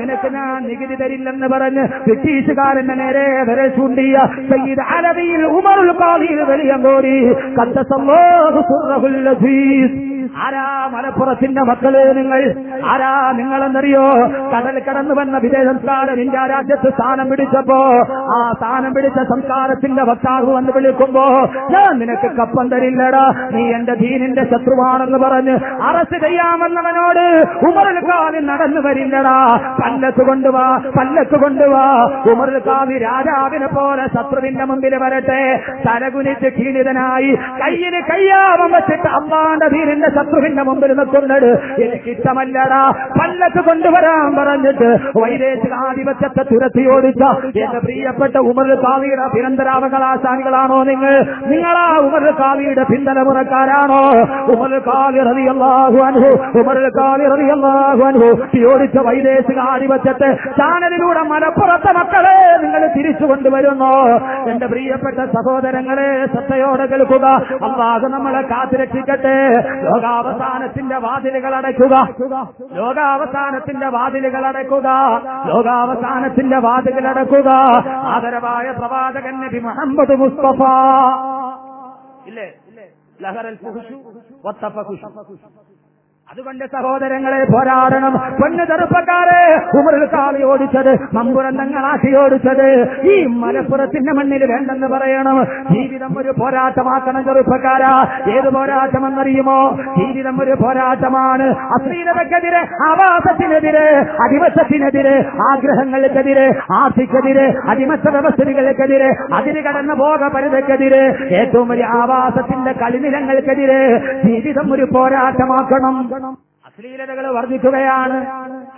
നിനക്ക് ഞാൻ നികുതി തരില്ലെന്ന് പറഞ്ഞ് ബ്രിട്ടീഷുകാരന്റെ നേരെ വരെ ചൂണ്ടിയ സയ്യിദ് അലവിയിൽ ഉമറുൽ കാളിയിൽ വലിയ കോരി ലസീസ്. ആരാ മലപ്പുറത്തിന്റെ മക്കൾ നിങ്ങൾ? ആരാ നിങ്ങളെന്നറിയോ? കടൽ കടന്നു വന്ന വിദേശ സംസ്കാരം ഇന്ത്യ രാജ്യത്ത് സ്ഥാനം പിടിച്ചപ്പോ ആ സ്ഥാനം പിടിച്ച സംസ്കാരത്തിന്റെ വക്താവ് വന്ന് വിളിക്കുമ്പോ ഞാൻ നിനക്ക് കപ്പം തരില്ലടാ. നീ എന്റെ ദീനിന്റെ ശത്രുവാണെന്ന് പറഞ്ഞ് അറസ്റ്റ് ചെയ്യാമെന്നവനോട് ഉമറുൽ കാവി നടന്നു വരില്ലടാ. പല്ലത്ത് കൊണ്ടുവാ പല്ലത്ത് കൊണ്ടുവാ. ഉമറുൽ കാവി രാജാവിനെ പോലെ ശത്രുവിന്റെ മുമ്പിൽ വരട്ടെ. തലകുനിച്ച് ക്ഷീണിതനായി കയ്യിന് കയ്യാവം വെച്ചിട്ട് അമ്മാന്റെ ദീനിന്റെ ശത്രുവിന്റെ മുമ്പിൽ നിൽക്കുന്നത് എനിക്ക് ഇഷ്ടമല്ലടാ പല്ലത്ത് കൊണ്ടുവരാൻ പറഞ്ഞിട്ട് വൈദേശികാധിപത്യത്തെ തുരത്തി ഓടിച്ച എന്റെ പ്രിയപ്പെട്ട ഉമർ കാവിയുടെ പിരന്തരാവകാശാനികളാണോ നിങ്ങൾ? നിങ്ങളാ ഉമർ കാവിയുടെ പിന്തലമുറക്കാരാണോ? ഉമർ കാവി ഉമർ കാവി റളിയല്ലാഹു അൻഹു ഓടിച്ച വൈദേശികാധിപത്യത്തെ ചാനലിലൂടെ മലപ്പുറത്തെ മക്കളെ നിങ്ങൾ തിരിച്ചു കൊണ്ടുവരുന്നു. എന്റെ പ്രിയപ്പെട്ട സഹോദരങ്ങളെ ശ്രദ്ധയോടെ കേൾക്കുക. അള്ളാഹ് നമ്മളെ കാത്തുരക്ഷിക്കട്ടെ. ലോകാവസാനത്തിന്റെ വാതിലുകൾ അടയ്ക്കുക. ലോകാവസാനത്തിന്റെ വാതിലുകൾ അടയ്ക്കുക. ലോകാവസാനത്തിന്റെ വാതിലുകൾ അടയ്ക്കുക. ആദരവായ പ്രവാചകൻ നബി മുഹമ്മദ് മുസ്തഫ. ഇല്ലേ? ലഹറൽ അതുകൊണ്ട് സഹോദരങ്ങളെ പോരാടണം. പൊന്നു ചെറുപ്പക്കാരെ ഉമറിൽ കാളി ഓടിച്ചത് മമ്പുരന്തങ്ങളാക്കി ഓടിച്ചത്. ഈ മലപ്പുറത്തിന്റെ മണ്ണിൽ വേണ്ടെന്ന് പറയണം. ജീവിതം ഒരു പോരാട്ടമാക്കണം ചെറുപ്പക്കാരാ. ഏത് പോരാട്ടമെന്നറിയുമോ? ജീവിതം ഒരു പോരാട്ടമാണ്. അശ്ലീലതക്കെതിരെ ആവാസത്തിനെതിരെ അടിമത്തത്തിനെതിരെ ആഗ്രഹങ്ങൾക്കെതിരെ ആർത്തിക്കെതിരെ അടിമത്ത വ്യവസ്ഥകൾക്കെതിരെ അതിന് കടന്ന ഭോഗപരിതക്കെതിരെ ഏറ്റവും വലിയ ആവാസത്തിന്റെ കളിനിലങ്ങൾക്കെതിരെ ജീവിതം ഒരു പോരാട്ടമാക്കണം. மரணம் അശ്ലീലതകൾ വർദ്ധിക്കുകയാണ്.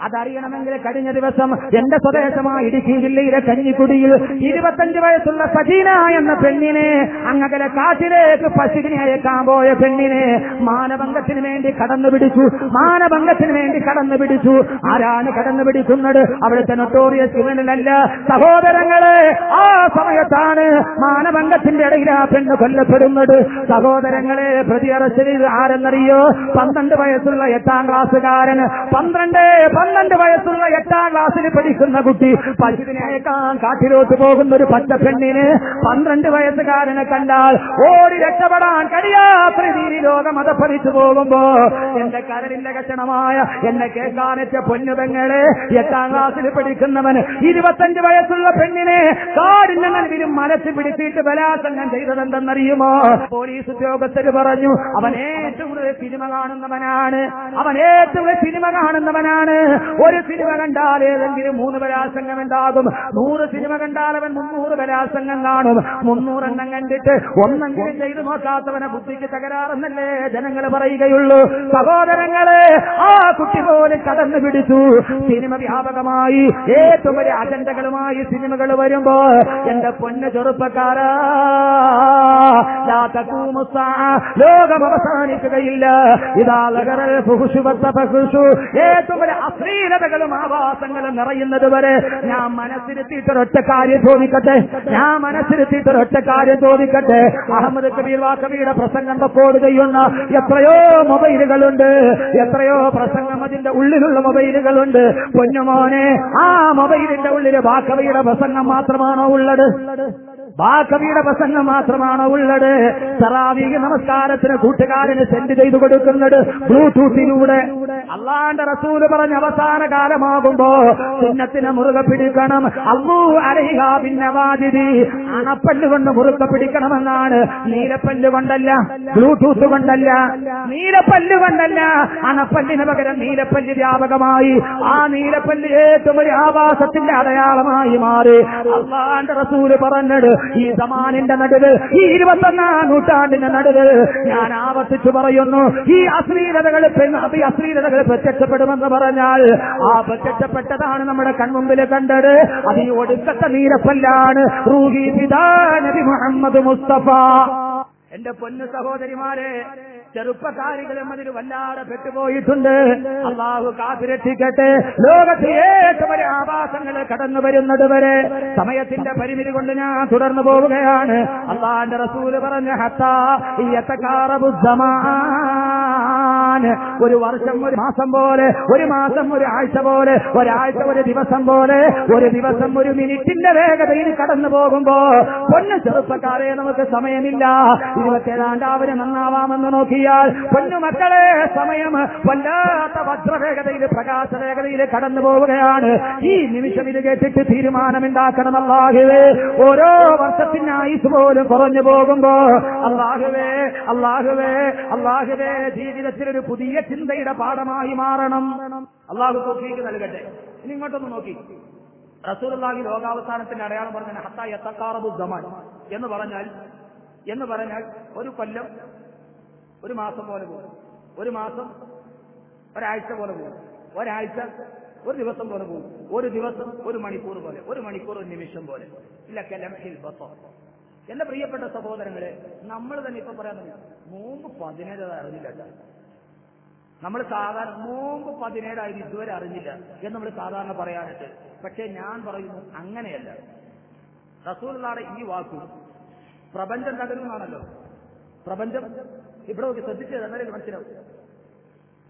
അതറിയണമെങ്കിൽ കഴിഞ്ഞ ദിവസം എന്റെ സ്വദേശമായ ഇടുക്കി ജില്ലയിലെ കഞ്ഞിക്കുടിയിൽ ഇരുപത്തഞ്ച് വയസ്സുള്ള സജീന എന്ന പെണ്ണിനെ അങ്ങകലെ കാട്ടിലേക്ക് പശുവിനെ അയക്കാൻ പോയ പെണ്ണിനെ മാനഭംഗത്തിന് വേണ്ടി കടന്നു പിടിച്ചു. മാനഭംഗത്തിന് വേണ്ടി കടന്നു പിടിച്ചു. ആരാണ് കടന്നു പിടിക്കുന്നത്? അവിടുത്തെ നൊട്ടോറിയസ് ക്രിമിനലല്ല സഹോദരങ്ങളെ ആ സമയത്താണ് മാനഭംഗത്തിന്റെ ഇടയിൽ ആ പെണ്ണ് കൊല്ലപ്പെടുന്നത്. സഹോദരങ്ങളെ പ്രതി അറസ്റ്റ് ചെയ്ത് ആരെന്നറിയോ? പന്ത്രണ്ട് വയസ്സുള്ള എട്ടാം ക്ലാസ്സുകാരൻ പന്ത്രണ്ട് പന്ത്രണ്ട് വയസ്സുള്ള എട്ടാം ക്ലാസ്സിൽ പഠിക്കുന്ന കുട്ടി പശുവിനേക്കാൻ കാട്ടിലോട്ട് പോകുന്ന ഒരു പച്ച പെണ്ണിന് പന്ത്രണ്ട് വയസ്സുകാരനെ കണ്ടാൽ ഓടി രക്ഷപ്പെടാൻ കഴിയാത്ത രീതിയിൽ ലോകം അതപ്പതിച്ചു പോകുമ്പോ എന്റെ കരളിന്റെ കഷണമായ എന്നെ കേൾക്കാനെച്ച പൊന്നുപെങ്ങളെ എട്ടാം ക്ലാസ്സിൽ പഠിക്കുന്നവൻ ഇരുപത്തഞ്ച് വയസ്സുള്ള പെണ്ണിനെ കാടിന്റെ നടുവിലും മനസ്സ് പിടിച്ചിട്ട് ബലാത്സംഗം ചെയ്തതെന്തെന്നറിയുമോ? പോലീസ് ഉദ്യോഗസ്ഥര് പറഞ്ഞു അവൻ ഏറ്റവും കൂടുതൽ സിനിമ കാണുന്നവനാണ്. അവൻ ഏറ്റവും കൂടുതൽ സിനിമ കാണുന്നവനാണ്. ഒരു സിനിമ കണ്ടാൽ ഏതെങ്കിലും മൂന്ന് ബലാസംഗം ഉണ്ടാകും നൂറ് സിനിമ കണ്ടാൽ അവൻ മുന്നൂറ് ബലാസംഗം കാണും. മുന്നൂറെണ്ണം കണ്ടിട്ട് ഒന്നെങ്കിലും ചെയ്തു നോക്കാത്തവനെ ബുദ്ധിക്ക് തകരാറെന്നല്ലേ ജനങ്ങൾ പറയുകയുള്ളൂ. സഹോദരങ്ങളെ ആ കുട്ടി പോലെ കടന്നു പിടിച്ചു. സിനിമ വ്യാപകമായി. ഏറ്റവും വലിയ അജണ്ടകളുമായി സിനിമകൾ വരുമ്പോ എന്റെ പൊന്ന ചെറുപ്പക്കാരാ. ലോകം തഖൂമു അവസാനിക്കുകയില്ല ഇതാ ലഹറൽ വലിയ അശ്ലീലതകളും ആവാസങ്ങളും നിറയുന്നത് വരെ ഞാൻ മനസ്സിരുത്തിയിട്ടൊരൊറ്റ കാര്യം ചോദിക്കട്ടെ? ഞാൻ മനസ്സിരുത്തിയിട്ടൊരൊറ്റ കാര്യം ചോദിക്കട്ടെ? അഹമ്മദ് കബീർ വാക്കബിയുടെ പ്രസംഗം റെക്കോർഡ് ചെയ്യുന്ന എത്രയോ മൊബൈലുകളുണ്ട്. എത്രയോ പ്രസംഗം അതിന്റെ ഉള്ളിലുള്ള മൊബൈലുകളുണ്ട്. പൊന്നുമോനെ ആ മൊബൈലിന്റെ ഉള്ളിൽ വാക്കബിയുടെ പ്രസംഗം മാത്രമാണോ ഉള്ളത്? ബാക്കവിയുടെ പ്രസംഗം മാത്രമാണോ ഉള്ളത്. സറാവീക നമസ്കാരത്തിന് കൂട്ടുകാരന് സെൻഡ് ചെയ്തു കൊടുക്കുന്നത് ബ്ലൂടൂത്തിലൂടെ. അള്ളാന്റെ റസൂൽ പറഞ്ഞ അവസാന കാലമാകുമ്പോ ചിഹ്നത്തിന് മുറുകെ പിടിക്കണം. അള്ളൂ അരഹിക പിന്നെ വാതിരി അണപ്പല്ല് കൊണ്ട് മുറുകെ പിടിക്കണമെന്നാണ്. നീലപ്പല്ല് കൊണ്ടല്ല ബ്ലൂടൂത്ത് കൊണ്ടല്ല നീലപ്പല്ല് കൊണ്ടല്ല. അണപ്പല്ലിന് പകരം നീലപ്പല്ല് വ്യാപകമായി. ആ നീലപ്പല്ല് ഏറ്റവും ഒരു ആവാസത്തിന്റെ അടയാളമായി മാറി. അള്ളാന്റെ റസൂൽ പറഞ്ഞത് ഈ സമാനിന്റെ നടുവ് ഈ ഇരുപത്തൊന്നാം നൂറ്റാണ്ടിന്റെ നടുവ് ഞാൻ ആവർത്തിച്ചു പറയുന്നു ഈ അശ്ലീലതകൾ അശ്ലീലതകൾ പ്രത്യക്ഷപ്പെടുമെന്ന് പറഞ്ഞാൽ ആ പ്രത്യക്ഷപ്പെട്ടതാണ് നമ്മുടെ കൺമുമ്പിൽ കണ്ടത്. അത് ഈ ഒടുക്കത്തെ നീരപ്പല്ലാണ്. റൂഹി പിതാ നബി മുഹമ്മദ് മുസ്തഫ. എന്റെ പൊന്നു സഹോദരിമാരെ ചെറുപ്പക്കാരികളും അതിൽ വല്ലാതെ പെട്ടുപോയിട്ടുണ്ട്. അള്ളാഹു കാത്തിരക്ഷിക്കട്ടെ. ലോകത്ത് ഏറ്റവും വലിയ ആവാസങ്ങൾ കടന്നു വരുന്നത് വരെ സമയത്തിന്റെ പരിമിതി കൊണ്ട് ഞാൻ തുടർന്നു പോവുകയാണ്. അള്ളാന്റെ റസൂൽ പറഞ്ഞ ഹത്താ ഒരു വർഷം ഒരു മാസം പോലെ ഒരു മാസം ഒരു ആഴ്ച പോലെ ഒരാഴ്ച ഒരു ദിവസം പോലെ ഒരു ദിവസം ഒരു മിനിറ്റിന്റെ വേഗതയിൽ കടന്നു പോകുമ്പോ പൊന്നു ചെറുപ്പക്കാരെ നമുക്ക് സമയമില്ല. ഇരുപത്തേഴാണ്ടാവിന് നന്നാവാമെന്ന് നോക്കിയാൽ പൊന്നു മക്കളെ സമയം വല്ലാത്ത വജ്രവേഗതയിൽ പ്രകാശ വേഗതയിൽ കടന്നു പോവുകയാണ്. ഈ നിമിഷം ഇത് കേട്ടിട്ട് തീരുമാനമുണ്ടാക്കണം അല്ലാഹുവേ ഓരോ വർഷത്തിന് ആയുസ് പോലും കുറഞ്ഞു പോകുമ്പോ അള്ളാഹുവേ അള്ളാഹുവേ അള്ളാഹുവേ ജീവിതത്തിൽ ഒരു പുതിയ ചിന്തയുടെ പാഠമായി മാറണം. അള്ളാഹു തോഫീക്ക് നൽകട്ടെ. ഇനി ഇങ്ങോട്ടൊന്ന് നോക്കി. റസൂലുള്ളാഹി ലോകാവസാനത്തിന്റെ അടയാളം പറഞ്ഞ ഹത്ത യത്തക്കാറബു ജമാൻ എന്ന് പറഞ്ഞാൽ എന്ന് പറഞ്ഞാൽ ഒരു കൊല്ലം ഒരു മാസം പോലെ പോകും. ഒരു മാസം ഒരാഴ്ച പോലെ പോകും. ഒരാഴ്ച ഒരു ദിവസം പോലെ പോകും. ഒരു ദിവസം ഒരു മണിക്കൂർ പോലെ ഒരു മണിക്കൂർ ഒരു നിമിഷം പോലെ. ഇല്ല കലംഹിൽ ബസോ എന്റെ പ്രിയപ്പെട്ട സഹോദരങ്ങളെ നമ്മൾ തന്നെ ഇപ്പൊ പറയാൻ നോമ്പ് പതിനേഴ് അറിഞ്ഞില്ല. നമ്മൾ സാധാരണ നോമ്പ് പതിനേഴായത് ഇതുവരെ അറിഞ്ഞില്ല എന്ന് നമ്മൾ സാധാരണ പറയാനുണ്ട് പക്ഷേ ഞാൻ പറയുന്നു അങ്ങനെയല്ല. റസൂലുള്ളാടെ ഈ വാക്കും പ്രപഞ്ചം തകരുന്നതാണല്ലോ പ്രപഞ്ചം ഇവിടെ നോക്കി ശ്രദ്ധിച്ചത് എന്നാലും മനസ്സിലാവും?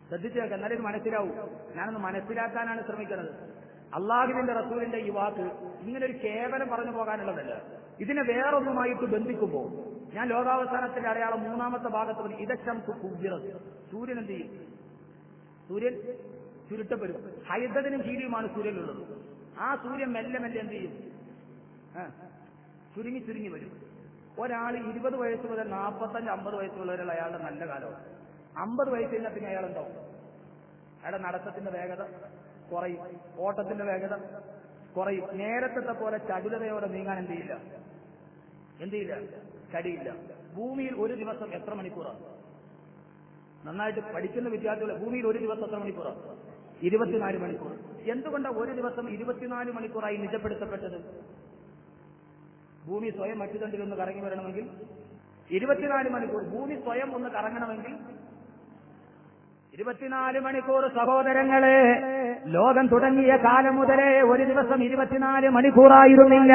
ശ്രദ്ധിച്ചു നോക്ക് എന്നാലും മനസ്സിലാവും? ഞാനൊന്ന് മനസ്സിലാക്കാനാണ് ശ്രമിക്കുന്നത്. അള്ളാഹുവിന്റെ റസൂലിന്റെ ഈ വാക്ക് ഇങ്ങനെ ഒരു കേവലം പറഞ്ഞു പോകാനുള്ളതല്ല. ഇതിനെ വേറൊന്നുമായിട്ട് ബന്ധിക്കുമ്പോൾ ഞാൻ ലോകാവസാനത്തിന്റെ അടയാളം മൂന്നാമത്തെ ഭാഗത്ത് ഇതക്ഷം കുബിറത് സൂര്യൻ എന്ത് ചെയ്യും? സൂര്യൻ ചുരുട്ടപ്പെടും. ഹൈദ്രജനും ഹീലിയുമാണ് സൂര്യനുള്ളത്. ആ സൂര്യൻ മെല്ലെ മെല്ലെ എന്ത് ചെയ്യും? ചുരുങ്ങി ചുരുങ്ങി വരും. ഒരാൾ ഇരുപത് വയസ്സ് മുതൽ നാൽപ്പത്തഞ്ച് അമ്പത് വയസ്സുള്ളവരുള്ള അയാളുടെ നല്ല കാലമാണ്. അമ്പത് വയസ്സ് കഴിഞ്ഞാൽ പിന്നെ അയാൾ ഉണ്ടാവും അയാളുടെ നടത്തത്തിന്റെ വേഗത കുറയും. ഓട്ടത്തിന്റെ വേഗത കുറയും. നേരത്തെ പോലെ ചടുലതയോടെ നീങ്ങാൻ എന്ത് ചെയ്യില്ല? എന്ത് ചെയ്യില്ല? ചടിയില്ല. ഭൂമിയിൽ ഒരു ദിവസം എത്ര മണിക്കൂറാണ്? നന്നായിട്ട് പഠിക്കുന്ന വിദ്യാർത്ഥികളെ ഭൂമിയിൽ ഒരു ദിവസം എത്ര മണിക്കൂറാണ് ഇരുപത്തിനാല് മണിക്കൂർ. എന്തുകൊണ്ടാണ് ഒരു ദിവസം ഇരുപത്തിനാല് മണിക്കൂറായി നിജപ്പെടുത്തപ്പെട്ടത്? ഭൂമി സ്വയം മറ്റുതണ്ടിൽ ഒന്ന് കറങ്ങി വരണമെങ്കിൽ ഇരുപത്തിനാല് മണിക്കൂർ ഭൂമി സ്വയം ഒന്ന് കറങ്ങണമെങ്കിൽ ഇരുപത്തിനാല് മണിക്കൂർ സഹോദരങ്ങളെ ലോകം തുടങ്ങിയ കാലം മുതലേ ഒരു ദിവസം ഇരുപത്തിനാല് മണിക്കൂറായിരുന്നില്ല.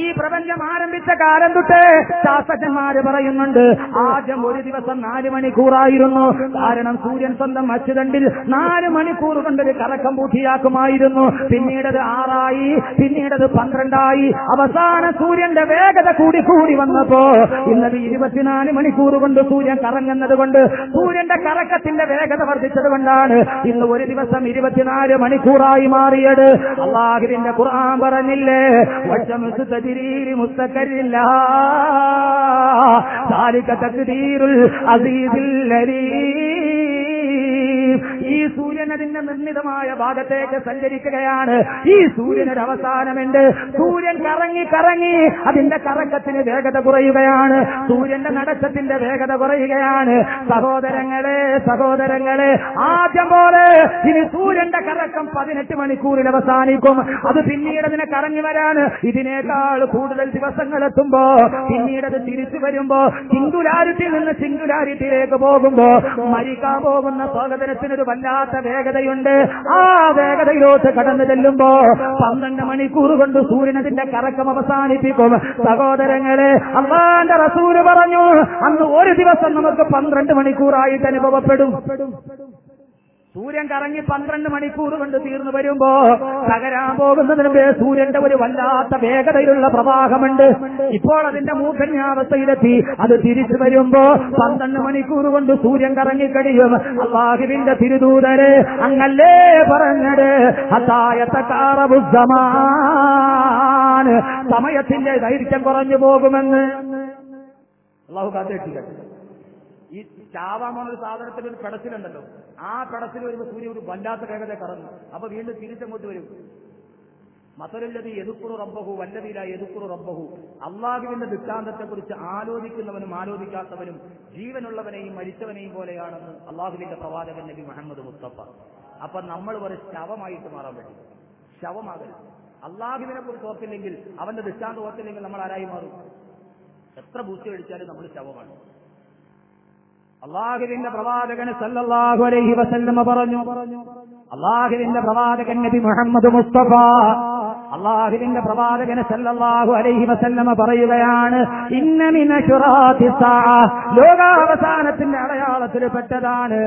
ഈ പ്രപഞ്ചം ആരംഭിച്ച കാലം തൊട്ട് ശാസ്ത്രജ്ഞന്മാര് പറയുന്നുണ്ട് ആദ്യം ഒരു ദിവസം നാല് മണിക്കൂറായിരുന്നു. കാരണം സൂര്യൻ സ്വന്തം അച്ചുതണ്ടിൽ നാല് മണിക്കൂർ കൊണ്ടൊരു കറക്കം പൂർത്തിയാക്കുമായിരുന്നു. പിന്നീടത് ആറായി പിന്നീടത് പന്ത്രണ്ടായി. അവസാന സൂര്യന്റെ വേഗത കൂടി കൂടി വന്നപ്പോ ഇന്നത് ഇരുപത്തിനാല് മണിക്കൂർ കൊണ്ട് സൂര്യൻ കറങ്ങുന്നത് കൊണ്ട് സൂര്യന്റെ കറക്കത്തിന്റെ വേഗത വർദ്ധിച്ചത് കൊണ്ടാണ് ഇന്ന് ഒരു ദിവസം ഇരുപത്തിനാല് മണിക്കൂറായി മാറിയത്. അള്ളാഹുവിന്റെ ഖുർആൻ പറഞ്ഞില്ലേ മുസ്തകരില്ല താലിക തക്തീറുൽ അസീസിൽ ഈ സൂര്യൻ അതിന്റെ നിർമ്മിതമായ ഭാഗത്തേക്ക് സഞ്ചരിക്കുകയാണ്. ഈ സൂര്യനൊരു അവസാനമുണ്ട്. സൂര്യൻ കറങ്ങി കറങ്ങി അതിന്റെ കറക്കത്തിന് വേഗത കുറയുകയാണ്. സൂര്യന്റെ നടത്തത്തിന്റെ വേഗത കുറയുകയാണ്. സഹോദരങ്ങളെ സഹോദരങ്ങളെ ആദ്യം പോലെ ഇനി സൂര്യന്റെ കറക്കം പതിനെട്ട് മണിക്കൂറിൽ അവസാനിക്കും. അത് പിന്നീട് അതിനെ കറങ്ങി വരാണ്. ഇതിനേക്കാൾ കൂടുതൽ ദിവസങ്ങൾ എത്തുമ്പോ പിന്നീട് അത് തിരിച്ചു വരുമ്പോ സിംഗുലാരിറ്റിയിൽ നിന്ന് സിംഗുലാരിറ്റിയിലേക്ക് പോകുമ്പോ മരിക്കാൻ പോകുന്ന സ്വാഗതനത്തിനൊരു വല്ലാത്ത വേഗതയുണ്ട്. ആ വേഗതയിലോട്ട് കടന്നു ചെല്ലുമ്പോ പന്ത്രണ്ട് മണിക്കൂർ കൊണ്ട് സൂര്യനതിന്റെ കറക്കം അവസാനിപ്പിക്കും. സഹോദരങ്ങളെ അള്ളാന്റെ റസൂര് പറഞ്ഞു അന്ന് ഒരു ദിവസം നമുക്ക് പന്ത്രണ്ട് മണിക്കൂറായിട്ട് അനുഭവപ്പെടും. സൂര്യൻ കറങ്ങി പന്ത്രണ്ട് മണിക്കൂർ കൊണ്ട് തീർന്നു വരുമ്പോ തകരാൻ പോകുന്നതിന് മുമ്പേ സൂര്യന്റെ ഒരു വല്ലാത്ത വേഗതയിലുള്ള പ്രവാഹമുണ്ട്. ഇപ്പോൾ അതിന്റെ മൂർധന്യാവസ്ഥയിലെത്തി. അത് തിരിച്ചു വരുമ്പോ പന്ത്രണ്ട് മണിക്കൂർ കൊണ്ട് സൂര്യൻ കറങ്ങി കറങ്ങിക്കഴിയും അള്ളാഹുവിന്റെ തിരുദൂതരെ അങ്ങല്ലേ പറഞ്ഞത്? അത്തായത്തെ കാറബുദ്ധമാണ് സമയത്തിന്റെ ദൈർഘ്യം കുറഞ്ഞു പോകുമെന്ന്. അള്ളാഹു കാത്തിരക്ഷിക്കട്ടെ. ഈ ചാവാമോണ ഒരു സാധനത്തിന്റെ ഒരു പെടച്ചിലുണ്ടല്ലോ ആ കടത്തിൽ വരുമ്പോൾ സൂര്യൻ ഒരു വല്ലാത്ത വേഗത കറങ്ങും. അപ്പൊ വീണ്ടും തിരിച്ചങ്ങോട്ട് വരും. മസലല്ലതി എതുക്കുറു റബ്ബഹു വല്ലതില എതുക്കുറു റബ്ബഹു. അള്ളാഹുവിന്റെ ദൃഷ്ടാന്തത്തെക്കുറിച്ച് ആലോചിക്കുന്നവനും ആലോചിക്കാത്തവനും ജീവനുള്ളവനെയും മരിച്ചവനെയും പോലെയാണെന്ന് അള്ളാഹുവിന്റെ പ്രവാചകൻ നബി മുഹമ്മദ് മുസ്തഫ. അപ്പൊ നമ്മൾ ഒരു ശവമായിട്ട് മാറാൻ പറ്റും. ശവമാകരുത്. അള്ളാഹുവിനെ കുറിച്ച് ഓർത്തില്ലെങ്കിൽ അവന്റെ ദൃഷ്ടാന്തം ഓർത്തില്ലെങ്കിൽ നമ്മൾ ആരായി മാറും? എത്ര ബൂസ്റ്റ് കഴിച്ചാലും നമ്മൾ ശവമാണ്. അള്ളാഹുവിന്റെ പ്രവാചകന് സല്ലല്ലാഹു അലൈഹി വസല്ലമ പറഞ്ഞു. അള്ളാഹുവിന്റെ പ്രവാചകൻ നബി മുഹമ്മദ് മുസ്തഫ. അള്ളാഹുവിന്റെ പ്രവാചകന് സല്ലല്ലാഹു അലൈഹി വസല്ലമ പറയുകയാണ് ഇന്നമിന ലോകാവസാനത്തിന്റെ അടയാളത്തിൽ പെട്ടതാണ്